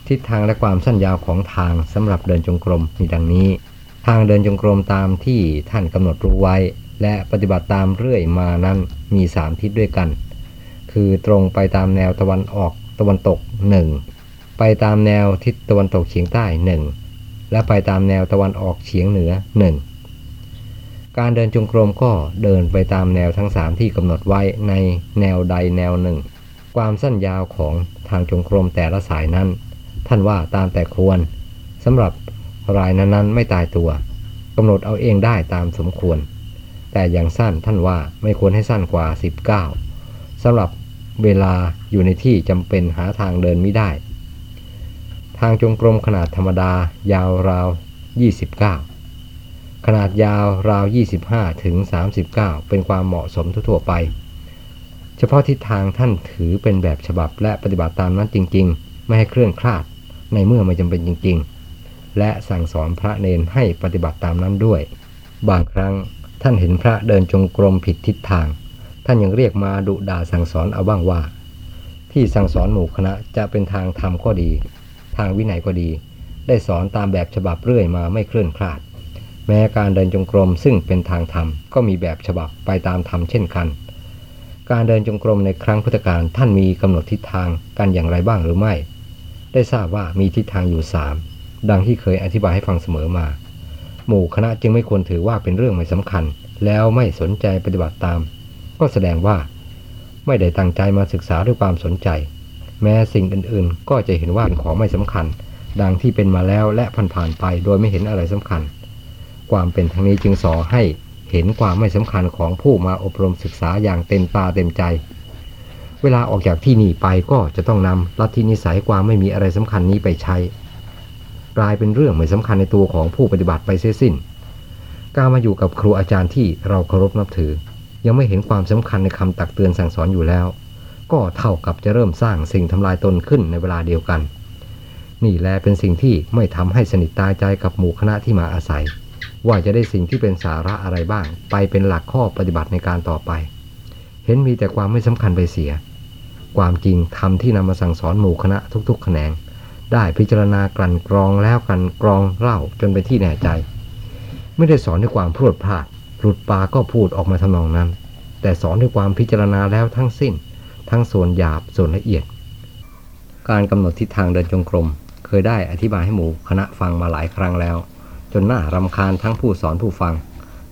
ทิศทางและความสั้นยาวของทางสำหรับเดินจงกรมมีดังนี้ ทางเดินจงกรมตามที่ท่านกำหนดรู้ไว้ และปฏิบัติตามเรื่อยมานั้นมีสามทิศด้วยกัน คือตรงไปตามแนวตะวันออกตะวันตก 1 ไปตามแนวทิศตะวันตกเฉียงใต้1และไปตามแนวตะวันออกเฉียงเหนือ1การเดินจงกรมก็เดินไปตามแนวทั้ง 3 ที่กำหนดไว้ในแนวใดแนวหนึ่ง ความสั้นยาวของทางจงกรมแต่ละสายนั้น ท่านว่าตามแต่ควรสำหรับรายนั้นๆไม่ตายตัวกำหนดเอาเองได้ตามสมควร แต่อย่างสั้นท่านว่าไม่ควรให้สั้นกว่า 19สำหรับเวลาอยู่ในที่จำเป็นหาทางเดินไม่ได้ ทางจงกรมขนาดธรรมดายาวราว 29 ขนาดยาวราว 25 ถึง 39 เป็นความเหมาะสมทั่วไป เฉพาะทิศทางท่านถือเป็นแบบฉบับและปฏิบัติตามนั้นจริง ๆ ไม่ให้เคลื่อนคลาดในเมื่อไม่จำเป็นจริง ๆ และสั่งสอนพระเนนให้ปฏิบัติตามนั้นด้วย บางครั้งท่านเห็นพระเดินจงกรมผิดทิศทาง ท่านยังเรียกมาดุด่าสั่งสอนเอาบ้างว่า ที่สั่งสอนหมู่คณะจะเป็นทางธรรมก็ดี ทางวินัยก็ดี ได้สอนตามแบบฉบับเรื่อยมาไม่เคลื่อนคลาด แม้การเดินจงกรมซึ่งเป็นทางธรรมก็มีแบบฉบับไปตามธรรมเช่นกัน การเดินจงกรมในครั้งพุทธกาลท่านมีกำหนดทิศทางกันอย่างไรบ้างหรือไม่ ได้ทราบว่ามีทิศทางอยู่สามดังที่เคยอธิบายให้ฟังเสมอมา หมู่คณะจึงไม่ควรถือว่าเป็นเรื่องไม่สำคัญ แล้วไม่สนใจปฏิบัติตาม ก็แสดงว่า ไม่ได้ตั้งใจมาศึกษาด้วยความสนใจ แม้สิ่งอื่นๆ ก็จะเห็นว่าเป็นของไม่สำคัญ ดังที่เป็นมาแล้วและผ่านๆไปโดยไม่เห็นอะไรสำคัญ ความเป็นทางนี้จึงสอให้เห็นความไม่สำคัญของผู้มาอบรมศึกษาอย่างเต็มตาเต็มใจ เวลาออกจากที่นี่ไปก็จะต้องนำลัทธินิสัยความไม่มีอะไรสำคัญนี้ไปใช้ กลายเป็นเรื่องไม่สำคัญในตัวของผู้ปฏิบัติไปเสียสิ้น การมาอยู่กับครูอาจารย์ที่เราเคารพนับถือ ยังไม่เห็นความสำคัญในคำตักเตือนสั่งสอนอยู่แล้ว ก็เท่ากับจะเริ่มสร้างสิ่งทำลายตนขึ้นในเวลาเดียวกัน นี่แลเป็นสิ่งที่ไม่ทำให้สนิทตายใจกับหมู่คณะที่มาอาศัย ว่าจะได้สิ่งที่เป็นสาระอะไรบ้าง ไปเป็นหลักข้อปฏิบัติในการต่อไป เห็นมีแต่ความไม่สำคัญไปเสีย ความจริงทำที่นำมาสั่งสอนหมู่คณะทุกๆแขนง ได้พิจารณากลั่นกรองแล้วกันกรองเล่าจนเป็นที่แน่ใจ ไม่ได้สอนด้วยความพรวดพลาดหลุดปาก็พูดออกมาทำนองนั้น แต่สอนด้วยความพิจารณาแล้วทั้งสิ้น ทั้งส่วนหยาบส่วนละเอียด การกำหนดทิศทางเดินจงกรม เคยได้อธิบายให้หมู่คณะฟังมาหลายครั้งแล้ว จนน่ารำคาญทั้งผู้สอนผู้ฟัง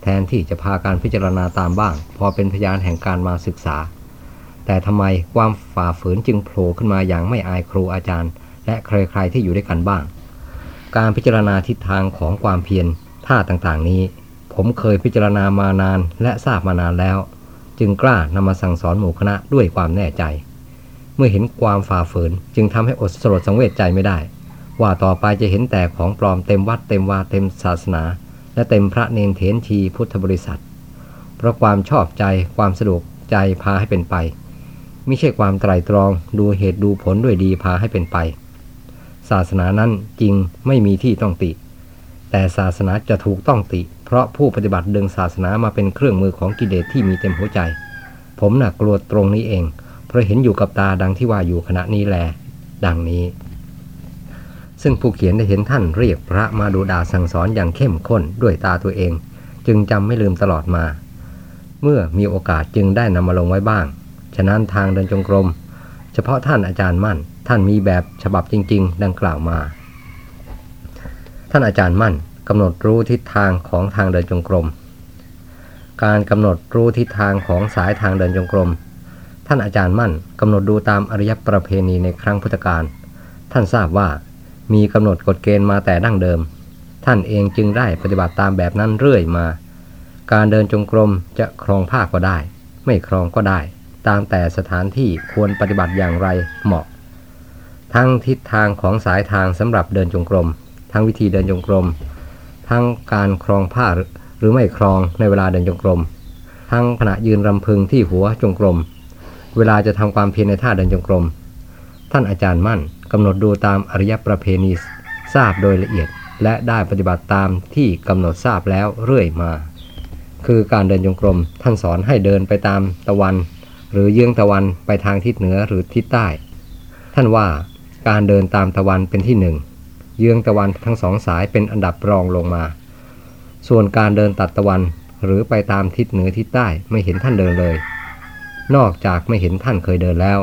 แทนที่จะพาการพิจารณาตามบ้าง พอเป็นพยานแห่งการมาศึกษา แต่ทำไมความฝ่าฝืนจึงโผล่ขึ้นมาอย่างไม่อายครูอาจารย์ และใครๆที่อยู่ด้วยกันบ้าง การพิจารณาทิศทางของความเพียรท่าต่างๆนี้ ผมเคยพิจารณามานานและทราบมานานแล้ว จึงกล้านำมาสั่งสอนหมู่คณะด้วยความแน่ใจ เมื่อเห็นความฝ่าฝืนจึงทำให้อดสลดสังเวชใจไม่ได้ ว่าต่อไปจะเห็นแต่ของปลอมเต็มวัดเต็มวาเต็มศาสนา และเต็มพระเนนเถนชีพุทธบริษัท เพราะความชอบใจความสะดวกใจพาให้เป็นไปไม่ใช่ความไตรตรองดูเหตุดูผลด้วยดีพาให้เป็นไป ศาสนานั้นจริงไม่มีที่ต้องติ แต่ศาสนาจะถูกต้องติ เพราะผู้ปฏิบัติดึงศาสนามาเป็นเครื่องมือของกิเลสที่มีเต็มหัวใจ ผมน่ะกลัวตรงนี้เอง เพราะเห็นอยู่กับตาดังที่ว่าอยู่ขณะนี้แล ดังนี้ ซึ่งผู้เขียนได้เห็นท่านเรียกพระมาดูดาสั่งสอนอย่างเข้มข้นด้วยตาตัวเอง จึงจำไม่ลืมตลอดมา เมื่อมีโอกาสจึงได้นำมาลงไว้บ้าง ฉะนั้นทางเดินจงกรม เฉพาะท่านอาจารย์มั่น ท่านมีแบบฉบับจริง ๆ ดังกล่าวมา ท่านอาจารย์มั่น กำหนดรู้ทิศทางของทางเดินจงกรม การกำหนดรู้ทิศทางของสายทางเดินจงกรม ท่านอาจารย์มั่นกำหนดดูตามอริยประเพณีในครั้งพุทธกาล ท่านทราบว่ามีกำหนดกฎเกณฑ์มาแต่ดั้งเดิม ท่านเองจึงได้ปฏิบัติตามแบบนั้นเรื่อยมา การเดินจงกรมจะครองผ้าก็ได้ ไม่ครองก็ได้ ตามแต่สถานที่ควรปฏิบัติอย่างไรเหมาะ ทั้งทิศทางของสายทางสำหรับเดินจงกรม ทั้งวิธีเดินจงกรม ทั้งการครองผ้าหรือไม่ครองในเวลาเดินจงกรม ทั้งขณะยืนรำพึงที่หัวจงกรม เวลาจะทำความเพียรในท่าเดินจงกรม ท่านอาจารย์มั่นกำหนดดูตามอริยประเพณีทราบโดยละเอียด และได้ปฏิบัติตามที่กำหนดทราบแล้วเรื่อยมา คือการเดินจงกรม ท่านสอนให้เดินไปตามตะวัน หรือเยื้องตะวันไปทางทิศเหนือหรือทิศใต้ ท่านว่าการเดินตามตะวันเป็นที่หนึ่ง เยื้องตะวันทั้งสองสายเป็นอันดับรองลงมา ส่วนการเดินตัดตะวันหรือไปตามทิศเหนือทิศใต้ไม่เห็นท่านเดินเลย นอกจากไม่เห็นท่านเคยเดินแล้ว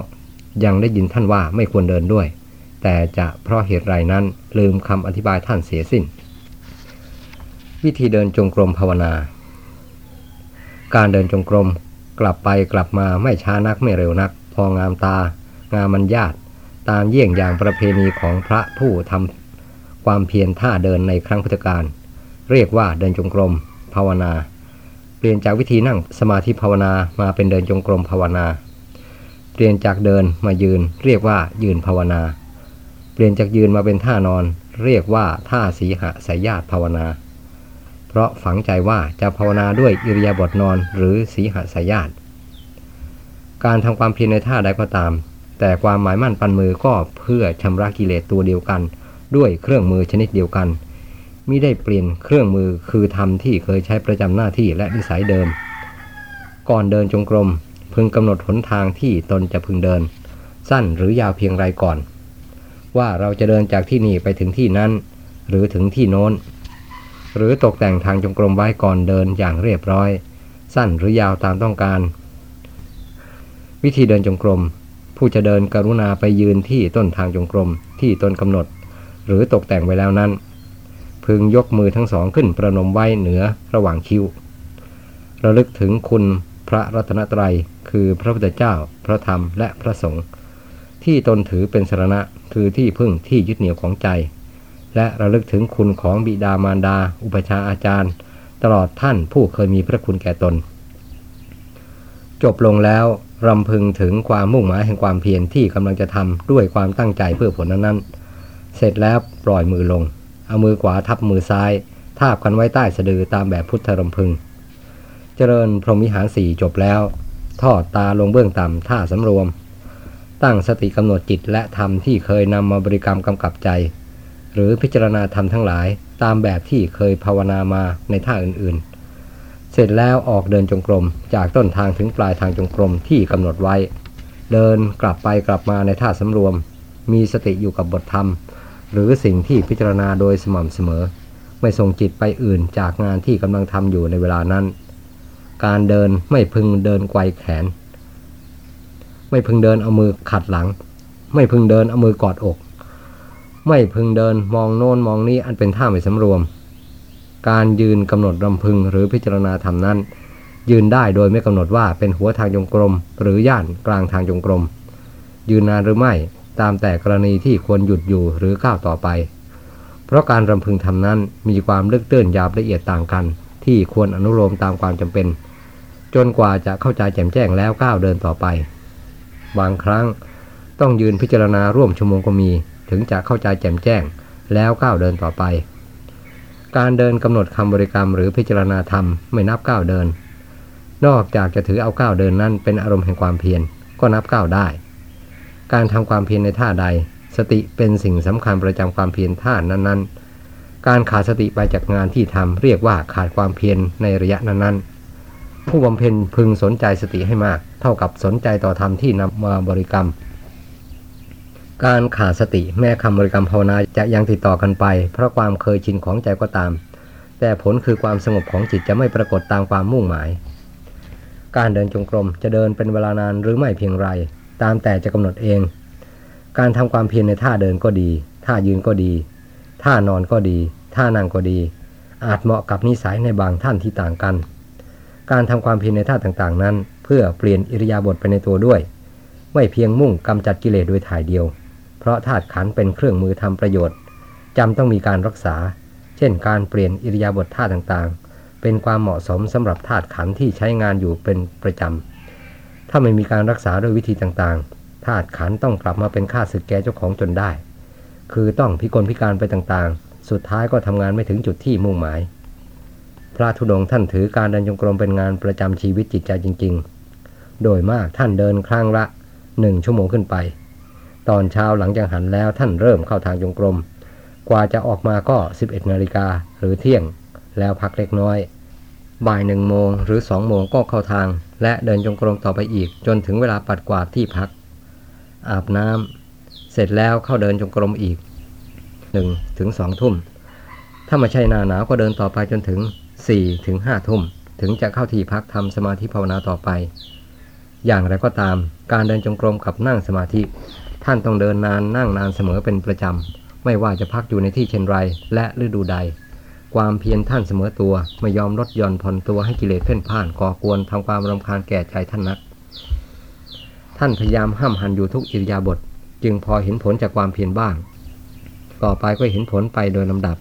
ยังได้ยินท่านว่าไม่ควรเดินด้วย แต่จะเพราะเหตุไรนั้นลืมคำอธิบายท่านเสียสิ้น วิธีเดินจงกรมภาวนา การเดินจงกรมกลับไปกลับมาไม่ช้านักไม่เร็วนัก พองามตางามมันญาติ ตามเยี่ยงอย่างประเพณีของพระผู้ทำ ความเพียรท่าเดินในครั้งพุทธกาลเรียกว่าเดินจงกรมภาวนา เปลี่ยนจากวิธีนั่งสมาธิภาวนามาเป็นเดินจงกรมภาวนา เปลี่ยนจากเดินมายืน เรียกว่ายืนภาวนา เปลี่ยนจากยืนมาเป็นท่านอน เรียกว่าท่าสีหะสายญาติภาวนา เพราะฝังใจว่าจะภาวนาด้วยอิริยาบถนอนหรือสีหสายญาติการทำความเพียรในท่าใดก็ตาม แต่ความหมายมั่นปันมือก็เพื่อชำระกิเลสตัวเดียวกัน ด้วยเครื่องมือชนิดเดียวกันมิได้เปลี่ยนเครื่องมือคือทำที่เคยใช้ประจำหน้าที่และนิสัยเดิม ก่อนเดินจงกรม พึงกำหนดหนทางที่ตนจะพึงเดิน สั้นหรือยาวเพียงไรก่อน ว่าเราจะเดินจากที่นี่ไปถึงที่นั้น หรือถึงที่โน้น หรือตกแต่งทางจงกรมไว้ก่อนเดินอย่างเรียบร้อย สั้นหรือยาวตามต้องการ วิธีเดินจงกรม ผู้จะเดินกรุณาไปยืนที่ต้นทางจงกรมที่ตนกำหนด หรือตกแต่งไว้แล้วนั้น พึงยกมือทั้งสองขึ้นประนมไว้เหนือระหว่างคิ้ว ระลึกถึงคุณพระรัตนตรัย คือพระพุทธเจ้า พระธรรมและพระสงฆ์ที่ตนถือเป็นสรณะคือที่พึ่งที่ยึดเหนี่ยวของใจ และระลึกถึงคุณของบิดามารดา อุปชาอาจารย์ ตลอดท่านผู้เคยมีพระคุณแก่ตน จบลงแล้วรำพึงถึงความมุ่งหมายแห่งความเพียรที่กำลังจะทำด้วยความตั้งใจเพื่อผลนั้นๆ เสร็จแล้วปล่อยมือลง เอามือขวาทับมือซ้าย ทาบกันไว้ใต้สะดือตามแบบพุทธรมพึง เจริญพรหมิหารสี่จบแล้ว ทอดตาลงเบื้องต่ำท่าสำรวม ตั้งสติกำหนดจิตและธรรมที่เคยนำมาบริกรรมกำกับใจ หรือพิจารณาธรรมทั้งหลายตามแบบที่เคยภาวนามาในท่าอื่นๆ เสร็จแล้วออกเดินจงกรม จากต้นทางถึงปลายทางจงกรมที่กำหนดไว้ เดินกลับไปกลับมาในท่าสำรวม มีสติอยู่กับบทธรรม หรือสิ่งที่พิจารณาโดยสม่ำเสมอ ไม่ส่งจิตไปอื่นจากงานที่กำลังทำอยู่ในเวลานั้น การเดินไม่พึงเดินไกวแขน ไม่พึงเดินเอามือขัดหลัง ไม่พึงเดินเอามือกอดอก ไม่พึงเดินมองโน้นมองนี้อันเป็นท่าไม่สำรวม การยืนกำหนดรำพึงหรือพิจารณาธรรมนั้น ยืนได้โดยไม่กำหนดว่าเป็นหัวทางจงกรม หรือย่านกลางทางจงกรม ยืนนานหรือไม่ ตามแต่กรณีที่ควรหยุดอยู่หรือก้าวต่อไป เพราะการรำพึงทำนั้นมีความลึกตื้นยาบละเอียดต่างกัน ที่ควรอนุโลมตามความจำเป็น จนกว่าจะเข้าใจแจ่มแจ้งแล้วก้าวเดินต่อไป บางครั้งต้องยืนพิจารณาร่วมชั่วโมงก็มี ถึงจะเข้าใจแจ่มแจ้ง แล้วก้าวเดินต่อไป การเดินกำหนดคำบริกรรมหรือพิจารณาธรรมไม่นับก้าวเดิน นอกจากจะถือเอาก้าวเดินนั้นเป็นอารมณ์แห่งความเพียรก็นับก้าวได้ การทำความเพียรในท่าใด สติเป็นสิ่งสำคัญประจำความเพียรท่านั้นๆ การขาดสติไปจากงานที่ทำเรียกว่าขาดความเพียรในระยะนั้นๆ ผู้บำเพ็ญพึงสนใจสติให้มาก เท่ากับสนใจต่อธรรมที่นำมาบริกรรม การขาดสติแม้คำบริกรรมภาวนาจะยังติดต่อกันไป เพราะความเคยชินของใจก็ตาม แต่ผลคือความสงบของจิตจะไม่ปรากฏตามความมุ่งหมายการเดินจงกรมจะเดินเป็นเวลานานหรือไม่เพียงไร ตามแต่จะกำหนดเอง การทำความเพียรในท่าเดินก็ดี ท่ายืนก็ดี ท่านอนก็ดี ท่านั่งก็ดี อาจเหมาะกับนิสัยในบางท่านที่ต่างกัน การทำความเพียรในท่าต่างๆ นั้น เพื่อเปลี่ยนอิริยาบถไปในตัวด้วย ไม่เพียงมุ่งกำจัดกิเลสโดยถ่ายเดียว เพราะธาตุขันเป็นเครื่องมือทำประโยชน์จำต้องมีการรักษา เช่น การเปลี่ยนอิริยาบถท่าต่างๆ เป็นความเหมาะสมสำหรับธาตุขันที่ใช้งานอยู่เป็นประจำ ถ้าไม่มีการรักษาด้วยวิธีต่างๆธาตุขันต้องกลับมาเป็นข้าศึกแก่เจ้าของจนได้ คือต้องพิกลพิการไปต่างๆ สุดท้ายก็ทำงานไม่ถึงจุดที่มุ่งหมาย พระธุดงท่านถือการเดินจงกรมเป็นงานประจำชีวิตจิตใจจริง ๆ โดยมากท่านเดินครั้งละหนึ่งชั่วโมงขึ้นไป ตอนเช้าหลังจากหันแล้วท่านเริ่มเข้าทางจงกรม กว่าจะออกมาก็ 11นาฬิกาหรือเที่ยง แล้วพักเล็กน้อย บ่ายหนึ่งโมงหรือสองโมงก็เข้าทาง และเดินจงกรมต่อไปอีก จนถึงเวลาปัดกวาดที่พัก อาบน้ำเสร็จแล้วเข้าเดินจงกรมอีกหนึ่งถึงสองทุ่ม ถ้าไม่ใช่หน้าหนาวก็เดินต่อไปจนถึงสี่ถึงห้าทุ่ม ถึงจะเข้าที่พักทำสมาธิภาวนาต่อไป อย่างไรก็ตาม การเดินจงกรมกับนั่งสมาธิ ท่านต้องเดินนานนั่งนานเสมอเป็นประจำ ไม่ว่าจะพักอยู่ในที่เช่นไรและฤดูใด ความเพียรท่านเสมอตัวไม่ยอมลดหย่อนผ่อนตัวให้กิเลสเพ่นพ่านก่อกวนทำความรำคาญแก่ใจท่านนัก ท่านพยายามห้ามหันอยู่ทุกอิริยาบถจึงพอเห็นผลจากความเพียรบ้าง ต่อไปก็เห็นผลไปโดยลำดับ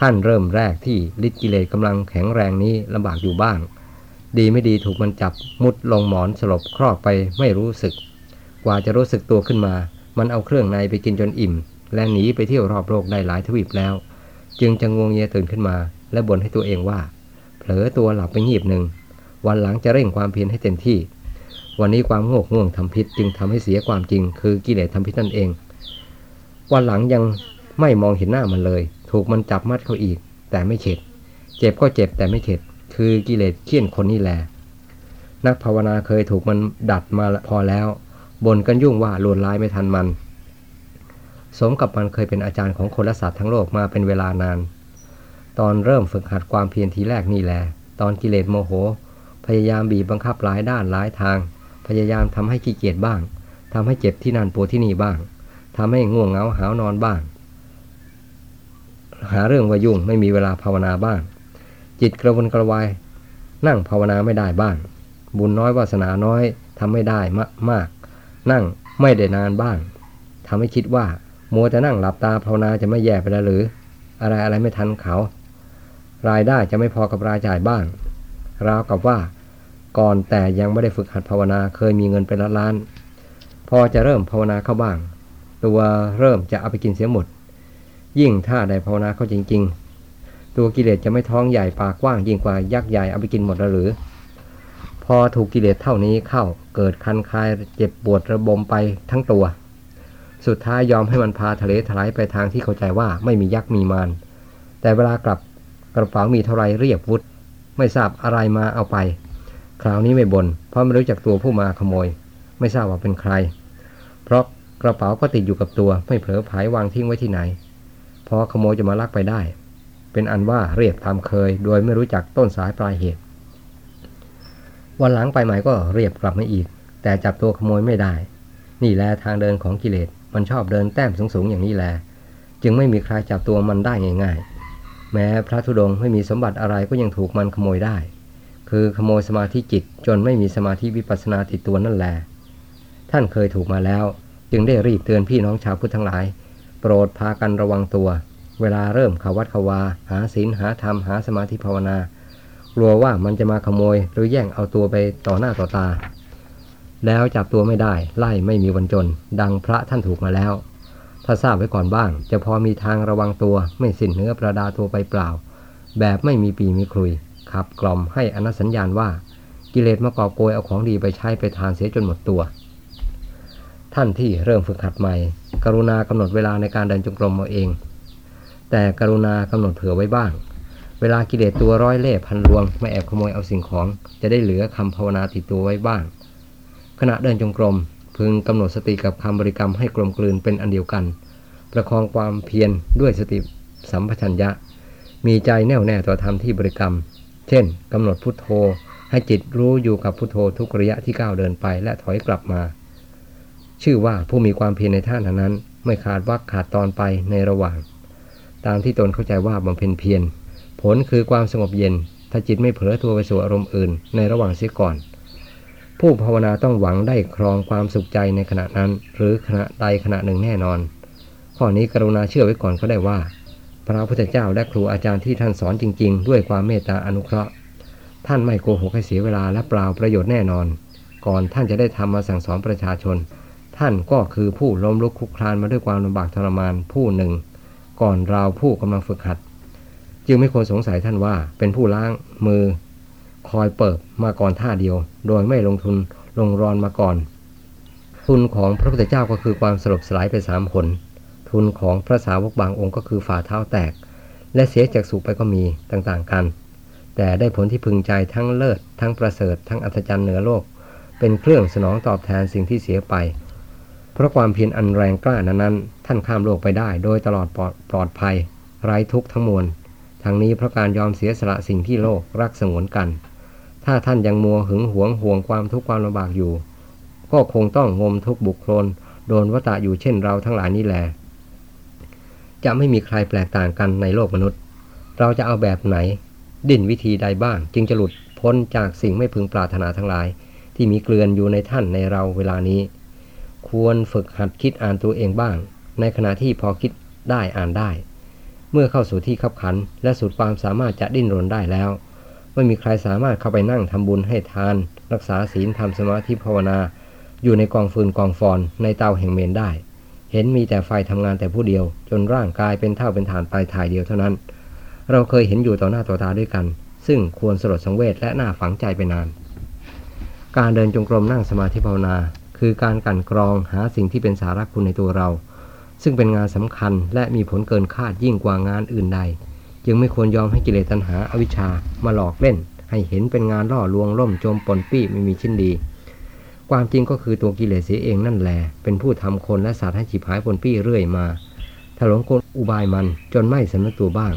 ขั้นเริ่มแรกที่ฤทธิกิเลสกำลังแข็งแรงนี้ลำบากอยู่บ้าง ดีไม่ดีถูกมันจับมุดลงหมอนสลบครอบไปไม่รู้สึก กว่าจะรู้สึกตัวขึ้นมา มันเอาเครื่องในไปกินจนอิ่ม และหนีไปเที่ยวรอบโลกได้หลายทวีปแล้ว จึงจะงวงเงียตื่นขึ้นมา และบ่นให้ตัวเองว่า เผลอตัวหลับไปงีบหนึ่ง วันหลังจะเร่งความเพียรให้เต็มที่ วันนี้ความโง่ง่วงทำพิษจึงทำให้เสียความจริง คือกิเลสทำพิษนั่นเอง วันหลังยังไม่มองเห็นหน้ามันเลย ถูกมันจับมัดเขาอีก แต่ไม่เข็ด เจ็บก็เจ็บแต่ไม่เข็ด คือกิเลสเคี่ยนคนนี่แหละนักภาวนาเคยถูกมันดัดมาพอแล้วบ่นกันยุ่งว่าลวนลายไม่ทันมัน สมกับมันเคยเป็นอาจารย์ของคนและสัตว์ทั้งโลกมาเป็นเวลานาน ตอนเริ่มฝึกหัดความเพียรทีแรกนี่แหละ ตอนกิเลสโมโห พยายามบีบบังคับหลายด้านหลายทาง พยายามทำให้ขี้เกียจบ้างทำให้เจ็บที่นั่นปวดที่นี่บ้างทำให้ง่วงเหงาหาวนอนบ้าง หาเรื่องว่ายุ่งไม่มีเวลาภาวนาบ้าง จิตกระวนกระวาย นั่งภาวนาไม่ได้บ้าง บุญน้อยวาสนาน้อยทำไม่ได้มาก นั่งไม่ได้นานบ้างทำให้คิดว่า มัวจะนั่งหลับตาภาวนาจะไม่แย่ไปแล้วหรือ อะไรอะไรไม่ทันเขา รายได้จะไม่พอกับรายจ่ายบ้าง ราวกับว่า ก่อนแต่ยังไม่ได้ฝึกหัดภาวนาเคยมีเงินเป็นล้านพอจะเริ่มภาวนาเข้าบ้าง ตัวเริ่มจะเอาไปกินเสียหมด ยิ่งถ้าได้ภาวนาเข้าจริง ๆ ตัวกิเลสจะไม่ท้องใหญ่ปากกว้างยิ่งกว่ายักษ์ใหญ่เอาไปกินหมดแล้วหรือ พอถูกกิเลสเท่านี้เข้าเกิดคันคายเจ็บปวดระบมไปทั้งตัว สุดท้ายยอมให้มันพาทะเลถลายไปทางที่เข้าใจว่าไม่มียักษ์มีมารแต่เวลากลับกระเป๋ามีเท่าไรเรียบวุฒไม่ทราบอะไรมาเอาไป คราวนี้ไม่บน่นเพราะไม่รู้จักตัวผู้มาขโมย ไม่ทราบว่าเป็นใคร เพราะกระเป๋าก็ติดอยู่กับตัวไม่เผลอผายวางทิ้งไว้ที่ไหน พอขโมยจะมาลักไปได้ เป็นอันว่าเรียบตามเคย โดยไม่รู้จักต้นสายปลายเหตุ วันหลังไปใหม่ก็เรียบกลับมาอีก แต่จับตัวขโมยไม่ได้ นี่แลทางเดินของกิเลส มันชอบเดินแต้มสูงๆอย่างนี้แหละจึงไม่มีใครจับตัวมันได้ง่าย ๆ แม้พระธุดงค์ไม่มีสมบัติอะไรก็ยังถูกมันขโมยได้ คือขโมยสมาธิจิตจนไม่มีสมาธิวิปัสนาติดตัวนั่นแหละท่านเคยถูกมาแล้ว จึงได้รีบเตือนพี่น้องชาวพุทธทั้งหลาย โปรดพากันระวังตัว เวลาเริ่มขาวัดขาวา หาศีลหาธรรมหาสมาธิภาวนากลัวว่ามันจะมาขโมยหรือแย่งเอาตัวไปต่อหน้าต่อตา แล้วจับตัวไม่ได้ไล่ไม่มีวันจน ดังพระท่านถูกมาแล้ว ถ้าทราบไว้ก่อนบ้าง จะพอมีทางระวังตัวไม่สิ้นเนื้อประดาตัวไปเปล่า แบบไม่มีปีมีครุยขับกล่อมให้อนัสัญญาณว่า กิเลสมากอบโกยเอาของดีไปใช้ไปทานเสียจนหมดตัว ท่านที่เริ่มฝึกหัดใหม่ กรุณากำหนดเวลาในการเดินจงกรมเอาเอง แต่กรุณากำหนดเผื่อไว้บ้าง เวลากิเลสตัวร้อยเล่พันลวงไม่แอบขโมยเอาสิ่งของ จะได้เหลือคำภาวนาติดตัวไว้บ้าง ณะเดินจงกรม พึงกำหนดสติกับคำบริกรรมให้กลมกลืนเป็นอันเดียวกัน ประคองความเพียรด้วยสติสัมปชัญญะ มีใจแน่วแน่ต่อธรรมที่บริกรรม เช่นกำหนดพุทโธ ให้จิตรู้อยู่กับพุทโธทุกระยะที่ก้าวเดินไปและถอยกลับมา ชื่อว่าผู้มีความเพียรในท่านนั้นไม่ขาดวักขาดตอนไปในระหว่าง ตามที่ตนเข้าใจว่าบำเพ็ญเพียรผลคือความสงบเย็น ถ้าจิตไม่เผลอตัวไปสู่อารมณ์อื่น ในระหว่างเสียก่อน ผู้ภาวนาต้องหวังได้ครองความสุขใจในขณะนั้น หรือขณะใดขณะหนึ่งแน่นอน ข้อนี้กรุณาเชื่อไว้ก่อนก็ได้ว่า พระพุทธเจ้าและครูอาจารย์ที่ท่านสอนจริง ๆ ด้วยความเมตตาอนุเคราะห์ ท่านไม่โกหกให้เสียเวลาและเปล่าประโยชน์แน่นอน ก่อนท่านจะได้ทำมาสั่งสอนประชาชน ท่านก็คือผู้ล้มลุกคลุกคลานมาด้วยความลำบากทรมานผู้หนึ่ง ก่อนเราผู้กำลังฝึกหัด จึงไม่ควรสงสัยท่านว่าเป็นผู้ล้างมือ อยเปิบมาก่อนท่าเดียว โดยไม่ลงทุนลงรอนมาก่อน ทุนของพระพุทธเจ้าก็คือความสลบสลายไปสามผล ทุนของพระสาวกบางองค์ก็คือฝ่าเท้าแตก และเสียจากสุไปก็มีต่างๆกัน แต่ได้ผลที่พึงใจทั้งเลิศ ทั้งประเสริฐ ทั้งอัศจรรย์เหนือโลก เป็นเครื่องสนองตอบแทนสิ่งที่เสียไป เพราะความเพียรอันแรงกล้านั้นท่านข้ามโลกไปได้ โดยตลอดปลอดภัย ไร้ทุกข์ทั้งมวลทั้งนี้เพราะการยอมเสียสละสิ่งที่โลกรักสงวนกัน ถ้าท่านยังมัวหึงหวงห่วงความทุกข์ความลำบากอยู่ ก็คงต้องงมทุกบุคคล โดนวตะอยู่เช่นเราทั้งหลายนี่แหละจะไม่มีใครแปลกต่างกันในโลกมนุษย์ เราจะเอาแบบไหน ดิ้นวิธีใดบ้าง จึงจะหลุดพ้นจากสิ่งไม่พึงปรารถนาทั้งหลาย ที่มีเกลื่อนอยู่ในท่านในเราเวลานี้ ควรฝึกหัดคิดอ่านตัวเองบ้าง ในขณะที่พอคิดได้อ่านได้ เมื่อเข้าสู่ที่ขับขัน และสุดความสามารถจะดิ้นรนได้แล้ว ไม่มีใครสามารถเข้าไปนั่งทำบุญให้ทาน รักษาศีลทำสมาธิภาวนา อยู่ในกองฟืนกองฟอนในเตาแห่งเมนได้ เห็นมีแต่ไฟทำงานแต่ผู้เดียว จนร่างกายเป็นเท่าเป็นฐานปลายถ่ายเดียวเท่านั้น เราเคยเห็นอยู่ต่อหน้าต่อตาด้วยกัน ซึ่งควรสลดสังเวชและน่าฝังใจไปนาน การเดินจงกรมนั่งสมาธิภาวนา คือการกันกรองหาสิ่งที่เป็นสาระคุณในตัวเรา ซึ่งเป็นงานสำคัญและมีผลเกินคาดยิ่งกว่างานอื่นใด จึงไม่ควรยอมให้กิเลสตัณหาอาวิชชามาหลอกเล่น ให้เห็นเป็นงานล่อลวงล่มจมปนปี้ไม่มีชิ้นดี ความจริงก็คือตัวกิเลสเสียเองนั่นแหละเป็นผู้ทำคนและสัตว์ให้ฉิบหายปนปี้เรื่อยมาถลงกลอุบายมันจนไม่สำนึกตัวบ้าง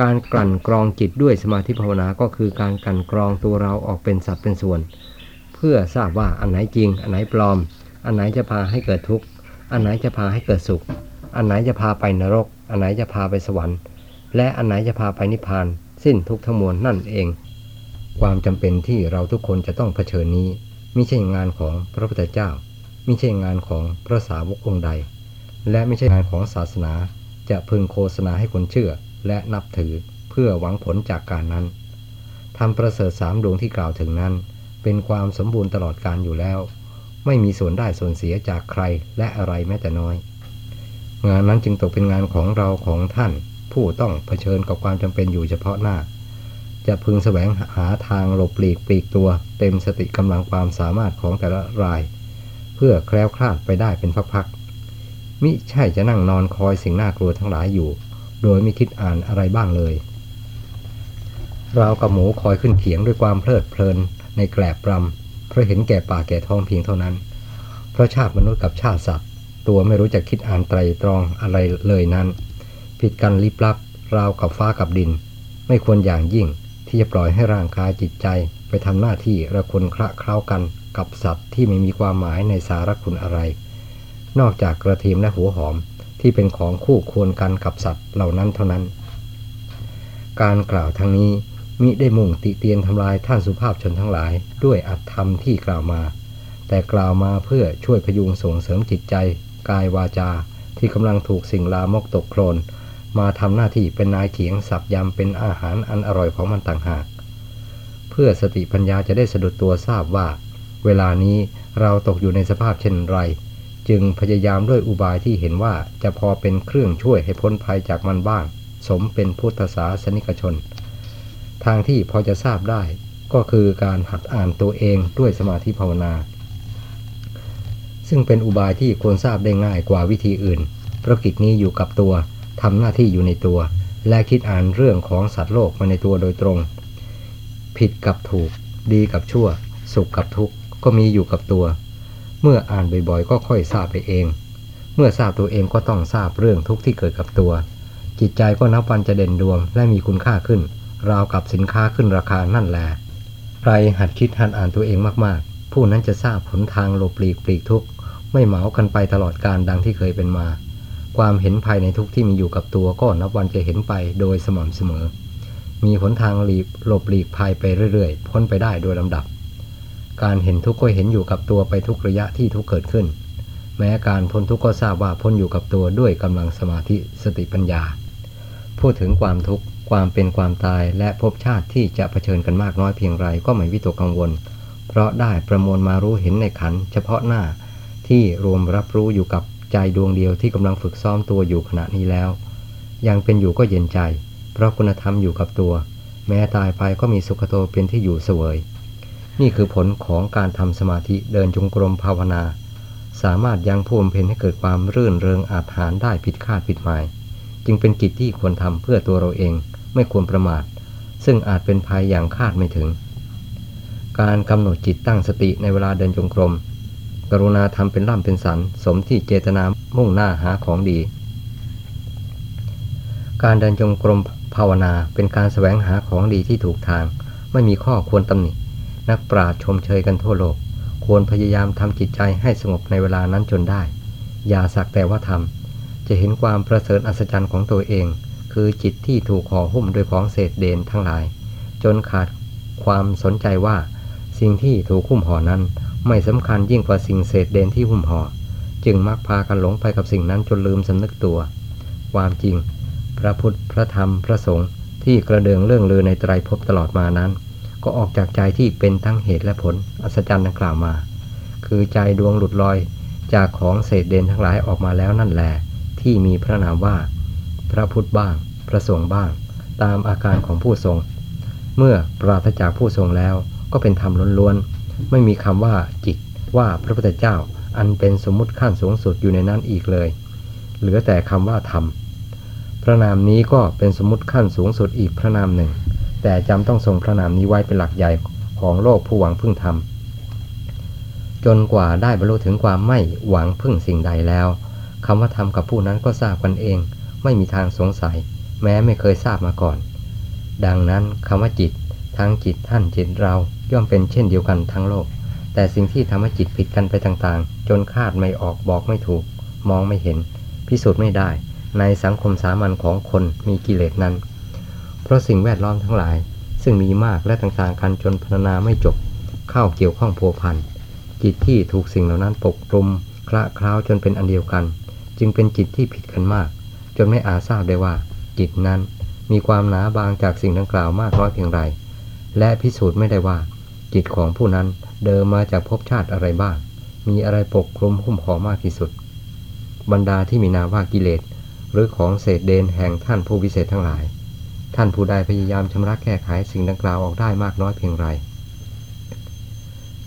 การกลั่นกรองจิตด้วยสมาธิภาวนาก็คือการกลั่นกรองตัวเราออกเป็นสัตว์เป็นส่วน เพื่อทราบว่าอันไหนจริง อันไหนปลอม อันไหนจะพาให้เกิดทุกข์ อันไหนจะพาให้เกิดสุข อันไหนจะพาไปนรก อันไหนจะพาไปสวรรค์ และอันไหนจะพาไปนิพพาน สิ้นทุกทั้งมวลนั่นเอง ความจำเป็นที่เราทุกคนจะต้องเผชิญนี้ไม่ใช่งานของพระพุทธเจ้าไม่ใช่งานของพระสาวกองค์ใด และไม่ใช่งานของศาสนา จะพึงโฆษณาให้คนเชื่อและนับถือเพื่อหวังผลจากการนั้นทำประเสริฐสามดวงที่กล่าวถึงนั้น เป็นความสมบูรณ์ตลอดการอยู่แล้ว ไม่มีส่วนได้ส่วนเสียจากใครและอะไรแม้แต่น้อย งานนั้นจึงตกเป็นงานของเราของท่าน ผู้ต้องเผชิญกับความจำเป็นอยู่เฉพาะหน้า จะพึงแสวงหาทางหลบหลีกปลีกตัว เต็มสติกำลังความสามารถของแต่ละราย เพื่อแคล้วคลาดไปได้เป็นพักๆมิใช่จะนั่งนอนคอยสิ่งน่ากลัวทั้งหลายอยู่ โดยไม่คิดอ่านอะไรบ้างเลยเรากับหมูคอยขึ้นเขียงด้วยความเพลิดเพลินในแกลบรำเพราะเห็นแก่ป่าแก่ท้องเพียงเท่านั้น เพราะชาติมนุษย์กับชาติสัตว์ ตัวไม่รู้จะคิดอ่านไตรตรองอะไรเลยนั้น ผิดกันลิบลับ ราวกับฟ้ากับดิน ไม่ควรอย่างยิ่งที่จะปล่อยให้ร่างกายจิตใจ ไปทำหน้าที่ระคนคละเคล้ากันกับสัตว์ที่ไม่มีความหมายในสารคุณอะไร นอกจากกระเทียมและหัวหอมที่เป็นของคู่ควรกันกับสัตว์เหล่านั้นเท่านั้น การกล่าวทางนี้มิได้มุ่งติเตียนทำลายท่านสุภาพชนทั้งหลาย ด้วยอัตธรรมที่กล่าวมา แต่กล่าวมาเพื่อช่วยพยุงส่งเสริมจิตใจ กายวาจา ที่กำลังถูกสิ่งลามกตกโคลน มาทำหน้าที่เป็นนายเขียงสับยำเป็นอาหารอันอร่อยของมันต่างหาก เพื่อสติปัญญาจะได้สะดุดตัวทราบว่า เวลานี้เราตกอยู่ในสภาพเช่นไร จึงพยายามด้วยอุบายที่เห็นว่าจะพอเป็นเครื่องช่วยให้พ้นภัยจากมันบ้าง สมเป็นพุทธศาสนิกชน ทางที่พอจะทราบได้ก็คือการหัดอ่านตัวเองด้วยสมาธิภาวนา ซึ่งเป็นอุบายที่ควรทราบได้ง่ายกว่าวิธีอื่นเพราะกิจนี้อยู่กับตัว ทำหน้าที่อยู่ในตัว และคิดอ่านเรื่องของสัตว์โลกมาในตัวโดยตรง ผิดกับถูก ดีกับชั่ว สุขกับทุกข์ก็มีอยู่กับตัว เมื่ออ่านบ่อยๆ ก็ค่อยทราบไปเอง เมื่อทราบตัวเองก็ต้องทราบเรื่องทุกข์ที่เกิดกับตัว จิตใจก็นับวันจะเด่นดวงและมีคุณค่าขึ้น ราวกับสินค้าขึ้นราคานั่นแหละใครหัดคิดหัดอ่านตัวเองมากๆ ผู้นั้นจะทราบผลทางหลบหลีกปลีกทุกข์ไม่เหมากันไปตลอดการดังที่เคยเป็นมา ความเห็นภายในทุกที่มีอยู่กับตัวก็นับวันจะเห็นไปโดยสม่ำเสมอ มีหนทางหลีบหลบหลีกภายไปเรื่อยๆ พ้นไปได้โดยลำดับ การเห็นทุกข์ก็เห็นอยู่กับตัวไปทุกระยะที่ทุกข์เกิดขึ้น แม้การพ้นทุกข์ก็ทราบว่าพ้นอยู่กับตัวด้วยกำลังสมาธิสติปัญญา พูดถึงความทุกข์ความเป็นความตายและภพชาติที่จะเผชิญกันมากน้อยเพียงไรก็ไม่วิตกกังวล เพราะได้ประมวลมารู้เห็นในขันเฉพาะหน้าที่รวมรับรู้อยู่กับ ใจดวงเดียวที่กำลังฝึกซ้อมตัวอยู่ขณะนี้แล้ว ยังเป็นอยู่ก็เย็นใจ เพราะคุณธรรมอยู่กับตัว แม้ตายไปก็มีสุขโตเป็นที่อยู่เสวย นี่คือผลของการทำสมาธิเดินจงกรมภาวนา สามารถยังผู้บำเพ็ญให้เกิดความรื่นเริงอาจหารได้ผิดคาดผิดหมาย จึงเป็นกิจที่ควรทำเพื่อตัวเราเองไม่ควรประมาท ซึ่งอาจเป็นภัยอย่างคาดไม่ถึง การกำหนดจิตตั้งสติในเวลาเดินจงกรม กรุณาทำเป็นร่ำเป็นสัน สมที่เจตนามุ่งหน้าหาของดี การเดินจงกรมภาวนาเป็นการแสวงหาของดีที่ถูกทาง ไม่มีข้อควรตำหนิ นักปราชญ์ชมเชยกันทั่วโลก ควรพยายามทำจิตใจให้สงบในเวลานั้นจนได้ อย่าสักแต่ว่าทำจะเห็นความประเสริฐอัศจรรย์ของตัวเอง คือจิตที่ถูกห่อหุ้มด้วยของเศษเดนทั้งหลาย จนขาดความสนใจว่า สิ่งที่ถูกหุ้มห่อนั้น ไม่สำคัญยิ่งกว่าสิ่งเศษเดนที่หุ้มห่อจึงมักพากันหลงไปกับสิ่งนั้นจนลืมสำนึกตัว ความจริง พระพุทธพระธรรมพระสงฆ์ที่กระเดืองเรื่องลือในไตรภพตลอดมานั้น ก็ออกจากใจที่เป็นทั้งเหตุและผล อัศจรรย์ดังกล่าวมา คือใจดวงหลุดลอย จากของเศษเดนทั้งหลายออกมาแล้วนั่นแหละที่มีพระนามว่า พระพุทธบ้าง พระสงฆ์บ้าง ตามอาการของผู้ทรง เมื่อปราศจากผู้ทรงแล้วก็เป็นธรรมล้วน ไม่มีคำว่าจิตว่าพระพุทธเจ้า อันเป็นสมมุติขั้นสูงสุดอยู่ในนั้นอีกเลย เหลือแต่คำว่าธรรมพระนามนี้ก็เป็นสมมติขั้นสูงสุดอีกพระนามหนึ่ง แต่จำต้องทรงพระนามนี้ไว้เป็นหลักใหญ่ของโลกผู้หวังพึ่งธรรมจนกว่าได้บรรลุถึงความไม่หวังพึ่งสิ่งใดแล้วคำว่าธรรมกับผู้นั้นก็ทราบกันเอง ไม่มีทางสงสัย แม้ไม่เคยทราบมาก่อน ดังนั้นคำว่าจิต ทั้งจิตท่านจิตเรา ย่อมเป็นเช่นเดียวกันทั้งโลก แต่สิ่งที่ทำให้จิตผิดกันไปต่างๆ จนคาดไม่ออกบอกไม่ถูก มองไม่เห็น พิสูจน์ไม่ได้ ในสังคมสามัญของคนมีกิเลสนั้น เพราะสิ่งแวดล้อมทั้งหลาย ซึ่งมีมากและต่างๆกันจนพรรณนาไม่จบ เข้าเกี่ยวข้องพัวพันจิตที่ถูกสิ่งเหล่านั้นปกคลุมคละคล้าวจนเป็นอันเดียวกัน จึงเป็นจิตที่ผิดกันมาก จนไม่อาจทราบได้ว่า จิตนั้นมีความหนาบางจากสิ่งดังกล่าวมากน้อยเพียงไรและพิสูจน์ไม่ได้ว่า จิตของผู้นั้นเดิมมาจากภพชาติอะไรบ้าง มีอะไรปกคลุมหุ้มห่อมากที่สุด บรรดาที่มีนาว่ากิเลส หรือของเศษเดนแห่งท่านผู้วิเศษทั้งหลาย ท่านผู้ใดพยายามชำระแก้ไขสิ่งดังกล่าวออกได้มากน้อยเพียงไร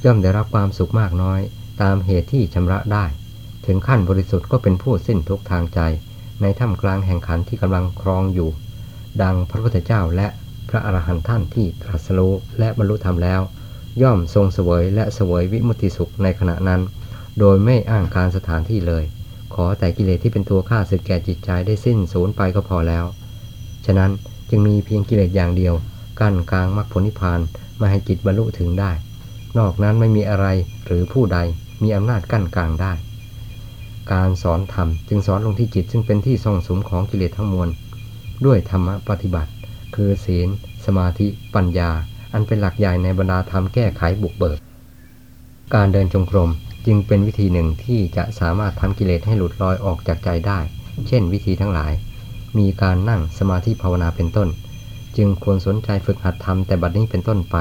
ย่อมได้รับความสุขมากน้อย ตามเหตุที่ชำระได้ ถึงขั้นบริสุทธิ์ก็เป็นผู้สิ้นทุกทางใจ ในถ้ำกลางแห่งขันที่กำลังครองอยู่ ดังพระพุทธเจ้าและพระอรหันต์ท่านที่ตรัสรู้และบรรลุธรรมแล้ว ย่อมทรงเสวยและเสวยวิมุติสุขในขณะนั้น โดยไม่อ้างการสถานที่เลย ขอแต่กิเลสที่เป็นตัวฆ่าสึกแก่จิตใจได้สิ้นสูญไปก็พอแล้ว ฉะนั้นจึงมีเพียงกิเลสอย่างเดียว กั้นกลางมรรคผลนิพพานมาให้จิตบรรลุถึงได้ นอกนั้นไม่มีอะไรหรือผู้ใดมีอำนาจกั้นกลางได้ การสอนธรรมจึงสอนลงที่จิตซึ่งเป็นที่ทรงสมของกิเลสทั้งมวล ด้วยธรรมปฏิบัติ คือศีล สมาธิ ปัญญา อันเป็นหลักใหญ่ในบรรดาธรรมแก้ไขบุกเบิก การเดินจงกรมจึงเป็นวิธีหนึ่งที่จะสามารถทำกิเลสให้หลุดลอยออกจากใจได้ เช่นวิธีทั้งหลาย มีการนั่งสมาธิภาวนาเป็นต้น จึงควรสนใจฝึกหัดทำแต่บัดนี้เป็นต้นไป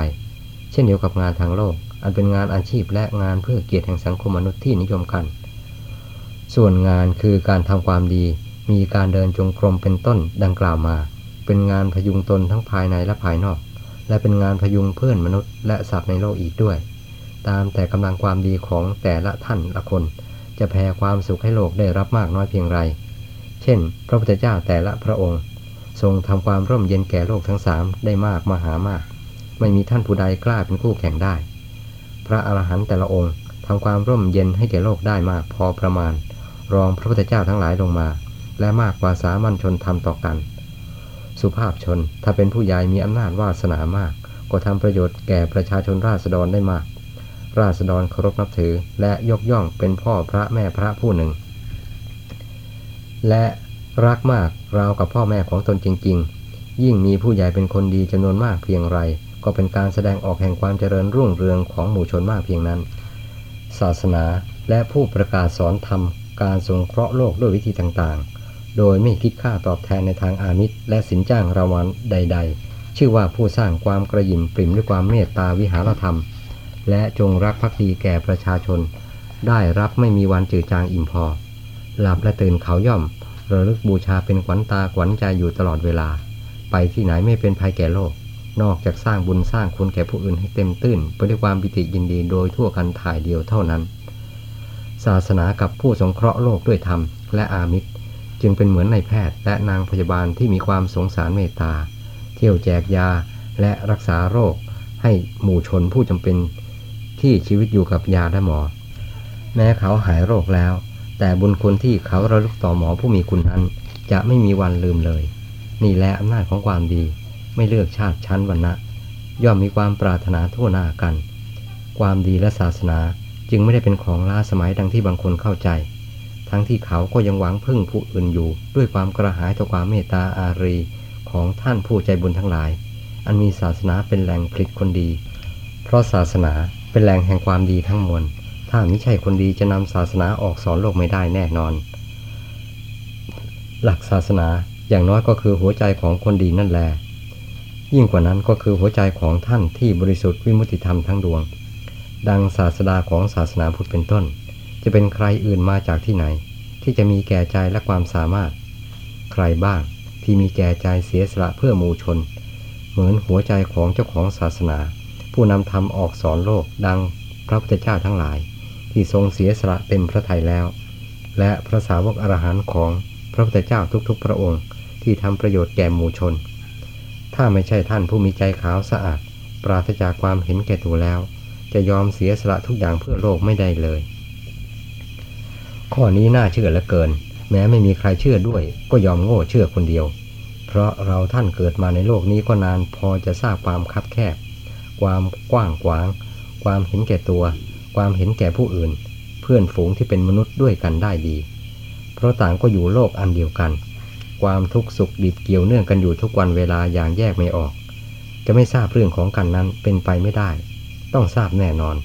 เช่นเดียวกับงานทางโลก อันเป็นงานอาชีพและงานเพื่อเกียรติแห่งสังคมมนุษย์ที่นิยมกัน ส่วนงานคือการทำความดี มีการเดินจงกรมเป็นต้นดังกล่าวมา เป็นงานพยุงตนทั้งภายในและภายนอก และเป็นงานพยุงเพื่อนมนุษย์และสัตว์ในโลกอีกด้วย ตามแต่กำลังความดีของแต่ละท่านละคน จะแผ่ความสุขให้โลกได้รับมากน้อยเพียงไร เช่น พระพุทธเจ้าแต่ละพระองค์ ทรงทำความร่มเย็นแก่โลกทั้งสามได้มากมหามาก ไม่มีท่านผู้ใดกล้าเป็นคู่แข่งได้ พระอรหันต์แต่ละองค์ทำความร่มเย็นให้แก่โลกได้มากพอประมาณ รองพระพุทธเจ้าทั้งหลายลงมา และมากกว่าสามัญชนทำต่อกัน สุภาพชน ถ้าเป็นผู้ใหญ่มีอำนาจวาสนามาก ก็ทำประโยชน์แก่ประชาชนราษฎรได้มาก ราษฎรเคารพนับถือและยกย่องเป็นพ่อพระแม่พระผู้หนึ่ง และรักมากราวกับพ่อแม่ของตนจริง ๆ ยิ่งมีผู้ใหญ่เป็นคนดีจำนวนมากเพียงไร ก็เป็นการแสดงออกแห่งความเจริญรุ่งเรืองของหมู่ชนมากเพียงนั้น ศาสนาและผู้ประกาศสอนธรรมการสงเคราะห์โลกด้วยวิธีต่างๆ โดยไม่คิดค่าตอบแทนในทางอามิตรและสินจ้างรางวัลใด ๆ ชื่อว่าผู้สร้างความกระยิมปริ่มด้วยความเมตตาวิหารธรรม และจงรักภักดีแก่ประชาชน ได้รับไม่มีวันจืดจางอิ่มพอ หลับและตื่นเขาย่อม ระลึกบูชาเป็นขวัญตาขวัญใจอยู่ตลอดเวลา ไปที่ไหนไม่เป็นภัยแก่โลก นอกจากสร้างบุญสร้างคุณแก่ผู้อื่นให้เต็มตื้นไปด้วยความปิติยินดีโดยทั่วกันถ่ายเดียวเท่านั้น ศาสนากับผู้สงเคราะห์โลกด้วยธรรมและอามิตร จึงเป็นเหมือนในแพทย์และนางพยาบาลที่มีความสงสารเมตตา เที่ยวแจกยาและรักษาโรค ให้หมู่ชนผู้จำเป็นที่ชีวิตอยู่กับยาและหมอ แม้เขาหายโรคแล้ว แต่บุญคุณที่เขาระลึกต่อหมอผู้มีคุณนั้น จะไม่มีวันลืมเลย นี่แหละอำนาจของความดี ไม่เลือกชาติชั้นวรรณะ ย่อมมีความปรารถนาทั่วหน้ากัน ความดีและศาสนาจึงไม่ได้เป็นของล้าสมัยดังที่บางคนเข้าใจ ทั้งที่เขาก็ยังหวังพึ่งผู้อื่นอยู่ ด้วยความกระหายต่อความเมตตาอารีของท่านผู้ใจบุญทั้งหลาย อันมีศาสนาเป็นแหล่งผลิตคนดี เพราะศาสนาเป็นแหล่งแห่งความดีทั้งมวล ถ้าไม่ใช่คนดีจะนำศาสนาออกสอนโลกไม่ได้แน่นอน หลักศาสนาอย่างน้อยก็คือหัวใจของคนดีนั่นแหละยิ่งกว่านั้นก็คือหัวใจของท่านที่บริสุทธิ์วิมุติธรรมทั้งดวง ดังศาสดาของศาสนาพุทธเป็นต้น จะเป็นใครอื่นมาจากที่ไหน ที่จะมีแก่ใจและความสามารถ ใครบ้างที่มีแก่ใจเสียสละเพื่อมูชน เหมือนหัวใจของเจ้าของศาสนา ผู้นำธรรมออกสอนโลกดังพระพุทธเจ้าทั้งหลาย ที่ทรงเสียสละเต็มพระทัยแล้ว และพระสาวกอรหันต์ของพระพุทธเจ้าทุกๆ พระองค์ที่ทำประโยชน์แก่มูชน ถ้าไม่ใช่ท่านผู้มีใจขาวสะอาด ปราศจากความเห็นแก่ตัวแล้ว จะยอมเสียสละทุกอย่างเพื่อโลกไม่ได้เลย ข้อนี้น่าเชื่อเหลือเกิน แม้ไม่มีใครเชื่อด้วย ก็ยอมโง่เชื่อคนเดียว เพราะเราท่านเกิดมาในโลกนี้ก็นานพอจะทราบความคับแคบ ความกว้างขวาง ความเห็นแก่ตัว ความเห็นแก่ผู้อื่น เพื่อนฝูงที่เป็นมนุษย์ด้วยกันได้ดี เพราะต่างก็อยู่โลกอันเดียวกัน ความทุกข์สุขดิบเกี่ยวเนื่องกันอยู่ทุกวันเวลาอย่างแยกไม่ออก จะไม่ทราบเรื่องของกันนั้นเป็นไปไม่ได้ ต้องทราบแน่นอน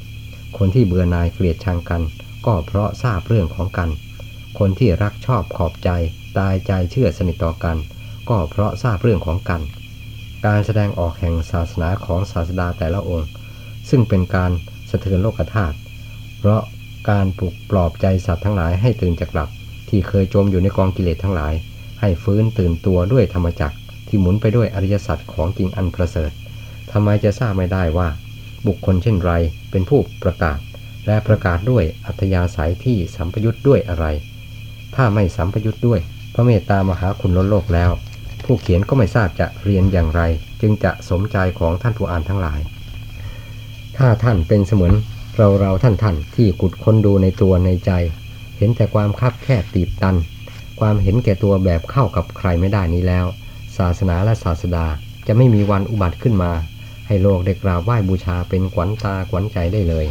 คนที่เบื่อนายเกลียดชังกัน ก็เพราะทราบเรื่องของกัน คนที่รักชอบขอบใจ ตายใจเชื่อสนิทต่อกัน ก็เพราะทราบเรื่องของกัน การแสดงออกแห่งศาสนาของศาสดาแต่ละองค์ ซึ่งเป็นการสะเทือนโลกธาตุเพราะการปลุกปลอบใจสัตว์ทั้งหลายให้ตื่นจากหลับ ที่เคยจมอยู่ในกองกิเลสทั้งหลาย ให้ฟื้นตื่นตัวด้วยธรรมจักรที่หมุนไปด้วยอริยสัจของจริงอันประเสริฐทำไมจะทราบไม่ได้ว่า บุคคลเช่นไรเป็นผู้ประกาศ และประกาศด้วยอัธยาศัยที่สัมปยุทธ์ด้วยอะไร ถ้าไม่สัมปยุทธ์ด้วย พระเมตตามหาคุณล้นโลกแล้ว ผู้เขียนก็ไม่ทราบจะเรียนอย่างไร จึงจะสมใจของท่านผู้อ่านทั้งหลาย ถ้าท่านเป็นเสมือนเราเราท่านท่านที่กุดค้นดูในตัวในใจ เห็นแต่ความคับแคบตีบตัน ความเห็นแก่ตัวแบบเข้ากับใครไม่ได้นี้แล้วศศาสนาและศาสดาจะไม่มีวันอุบัติขึ้นมา ให้โลกได้กราบไหว้บูชาเป็นขวัญตาขวัญใจได้เลย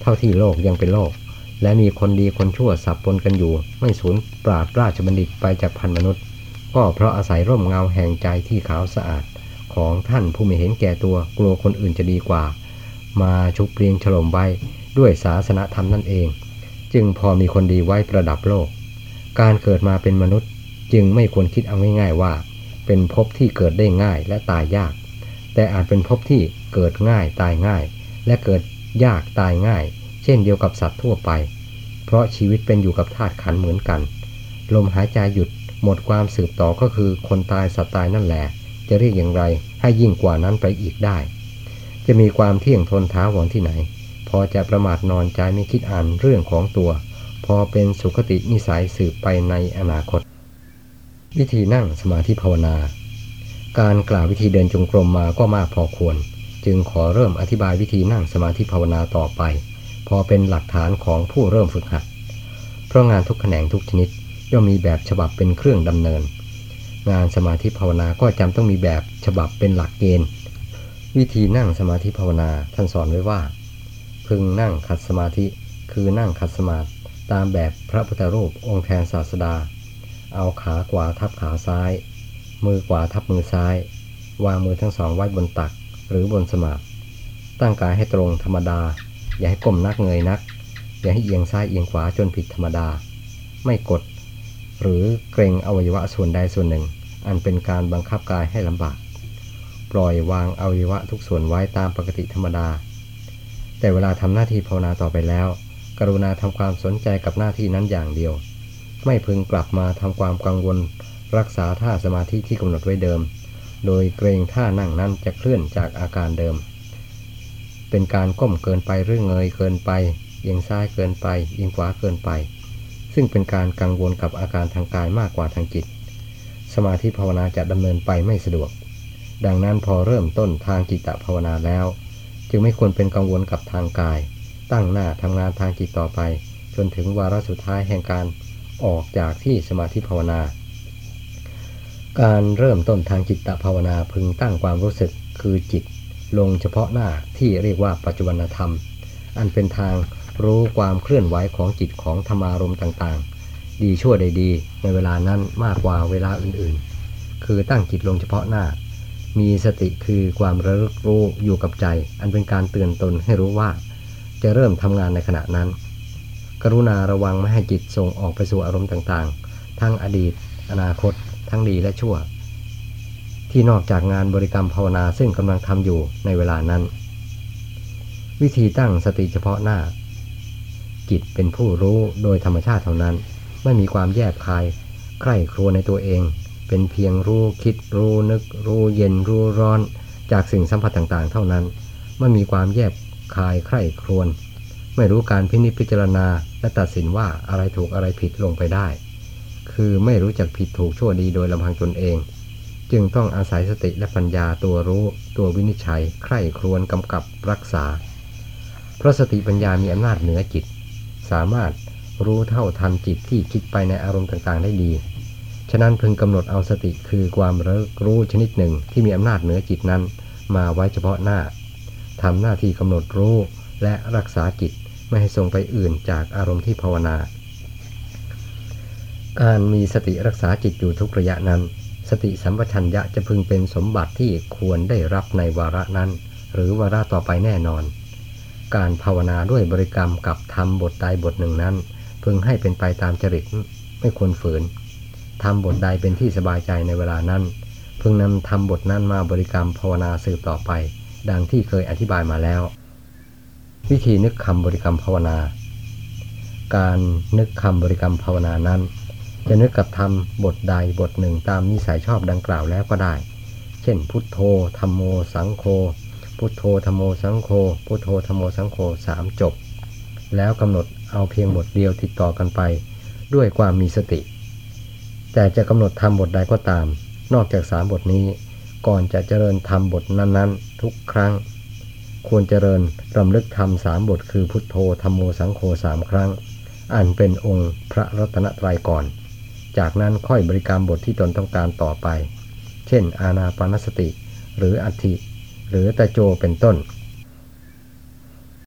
เท่าที่โลกยังเป็นโลก และมีคนดีคนชั่วสับปนกันอยู่ ไม่สูญปราดราชบัณฑิตไปจากพันมนุษย์ ก็เพราะอาศัยร่มเงาแห่งใจที่ขาวสะอาด ของท่านผู้ไม่เห็นแก่ตัวกลัวคนอื่นจะดีกว่า มาชุบเรียงฉลมไว้ด้วยศาสนธรรมนั่นเอง จึงพอมีคนดีไว้ประดับโลก การเกิดมาเป็นมนุษย์จึงไม่ควรคิดเอาง่ายๆว่า เป็นภพที่เกิดได้ง่ายและตายยาก แต่อาจเป็นภพที่เกิดง่ายตายง่าย และเกิด ยากตายง่าย เช่นเดียวกับสัตว์ทั่วไป เพราะชีวิตเป็นอยู่กับธาตุขันเหมือนกัน ลมหายใจหยุดหมดความสืบต่อก็คือคนตายสัตว์ตายนั่นแหละ จะเรียกอย่างไรให้ยิ่งกว่านั้นไปอีกได้ จะมีความเที่ยงทนท้าวอนที่ไหน พอจะประมาทนอนใจไม่คิดอ่านเรื่องของตัว พอเป็นสุขตินิสัยสืบไปในอนาคต วิธีนั่งสมาธิภาวนา การกล่าววิธีเดินจงกรมมาก็มากพอควร จึงขอเริ่มอธิบายวิธีนั่งสมาธิภาวนาต่อไป พอเป็นหลักฐานของผู้เริ่มฝึกหัด เพราะงานทุกแขนงทุกชนิดย่อมมีแบบฉบับเป็นเครื่องดำเนิน งานสมาธิภาวนาก็จำต้องมีแบบฉบับเป็นหลักเกณฑ์ วิธีนั่งสมาธิภาวนาท่านสอนไว้ว่า พึงนั่งขัดสมาธิ คือนั่งขัดสมาธิตามแบบพระพุทธรูปองค์แทนศาสดา เอาขาขวาทับขาซ้าย มือขวาทับมือซ้าย วางมือทั้งสองไว้บนตัก หรือบนสมาธิตั้งกายให้ตรงธรรมดา อย่าให้ก้มนักเงยนัก อย่าให้เอียงซ้ายเอียงขวาจนผิดธรรมดา ไม่กด หรือเกรงอวัยวะส่วนใดส่วนหนึ่ง อันเป็นการบังคับกายให้ลำบาก ปล่อยวางอวัยวะทุกส่วนไว้ตามปกติธรรมดา แต่เวลาทำหน้าที่ภาวนาต่อไปแล้ว กรุณาทำความสนใจกับหน้าที่นั้นอย่างเดียว ไม่พึงกลับมาทำความกังวล รักษาท่าสมาธิที่กำหนดไว้เดิม โดยเกรงท่านั่งนั้นจะเคลื่อนจากอาการเดิม เป็นการก้มเกินไปหรือเงยเกินไปเอียงซ้ายเกินไปเอียงขวาเกินไป ซึ่งเป็นการกังวลกับอาการทางกายมากกว่าทางจิต สมาธิภาวนาจะดำเนินไปไม่สะดวก ดังนั้นพอเริ่มต้นทางจิตตภาวนาแล้ว จึงไม่ควรเป็นกังวลกับทางกาย ตั้งหน้าทำงานทางจิตต่อไป จนถึงวาระสุดท้ายแห่งการออกจากที่สมาธิภาวนา การเริ่มต้นทางจิตตภาวนาพึงตั้งความรู้สึกคือจิต ลงเฉพาะหน้าที่เรียกว่าปัจจุบันธรรม อันเป็นทางรู้ความเคลื่อนไหวของจิตของธรรมารมณ์ต่างๆ ดีชั่วใดดีในเวลานั้นมากกว่าเวลาอื่นๆ คือตั้งจิตลงเฉพาะหน้า มีสติคือความระลึกรู้อยู่กับใจ อันเป็นการเตือนตนให้รู้ว่า จะเริ่มทำงานในขณะนั้น กรุณาระวังไม่ให้จิตส่งออกไปสู่อารมณ์ต่างๆ ทั้งอดีต อนาคต ทั้งดีและชั่ว ที่นอกจากงานบริกรรมภาวนาซึ่งกำลังทำอยู่ในเวลานั้น วิธีตั้งสติเฉพาะหน้า จิตเป็นผู้รู้โดยธรรมชาติเท่านั้น ไม่มีความแยบคาย ใคร่ครัวในตัวเอง เป็นเพียงรู้คิดรู้นึก รู้เย็นรู้ร้อน จากสิ่งสัมผัสต่างๆ เท่านั้น ไม่มีความแยบคายใคร่ครวญไม่รู้การพินิจพิจารณาและตัดสินว่าอะไรถูกอะไรผิดลงไปได้ คือไม่รู้จักผิดถูกชั่วดีโดยลำพังตนเอง จึงต้องอาศัยสติและปัญญาตัวรู้ ตัววินิจฉัย ใคร่ครวญกำกับรักษา เพราะสติปัญญามีอำนาจเหนือจิต สามารถรู้เท่าทันจิตที่คิดไปในอารมณ์ต่างๆ ได้ดี ฉะนั้นพึงกำหนดเอาสติคือความระรู้ชนิดหนึ่งที่มีอำนาจเหนือจิตนั้น มาไว้เฉพาะหน้าทำหน้าที่กำหนดรู้และรักษาจิตไม่ให้ส่งไปอื่นจากอารมณ์ที่ภาวนา การมีสติรักษาจิตอยู่ทุกระยะนั้น สติสัมปชัญญะจะพึงเป็นสมบัติที่ควรได้รับในวาระนั้น หรือวาระต่อไปแน่นอน การภาวนาด้วยบริกรรมกับทำบทใดบทหนึ่งนั้น พึงให้เป็นไปตามจริตไม่ควรฝืนทำบทใดเป็นที่สบายใจในเวลานั้น พึงนำทำบทนั้นมาบริกรรมภาวนาสืบต่อไป ดังที่เคยอธิบายมาแล้ว วิธีนึกคำบริกรรมภาวนา การนึกคำบริกรรมภาวนานั้น จะนึกกับทำบทใดบทหนึ่งตามนิสัยชอบดังกล่าวแล้วก็ได้ เช่น พุทโธธรรมโม สังโฆ พุทโธธรรมโม สังโฆ พุทโธธรรมโม สังโฆสามจบ แล้วกำหนดเอาเพียงบทเดียวติดต่อกันไป ด้วยความมีสติ แต่จะกำหนดทำบทใดก็ตาม นอกจากสามบทนี้ ก่อนจะเจริญทำบทนั้นๆ ทุกครั้ง ควรเจริญรำลึกทำสามบทคือพุทโธธรรมโม สังโฆสามครั้ง อันเป็นองค์พระรัตนตรัยก่อน จากนั้นค่อยบริกรรมบทที่ตนต้องการต่อไป เช่น อานาปานสติ หรืออัติหรือตะโจเป็นต้น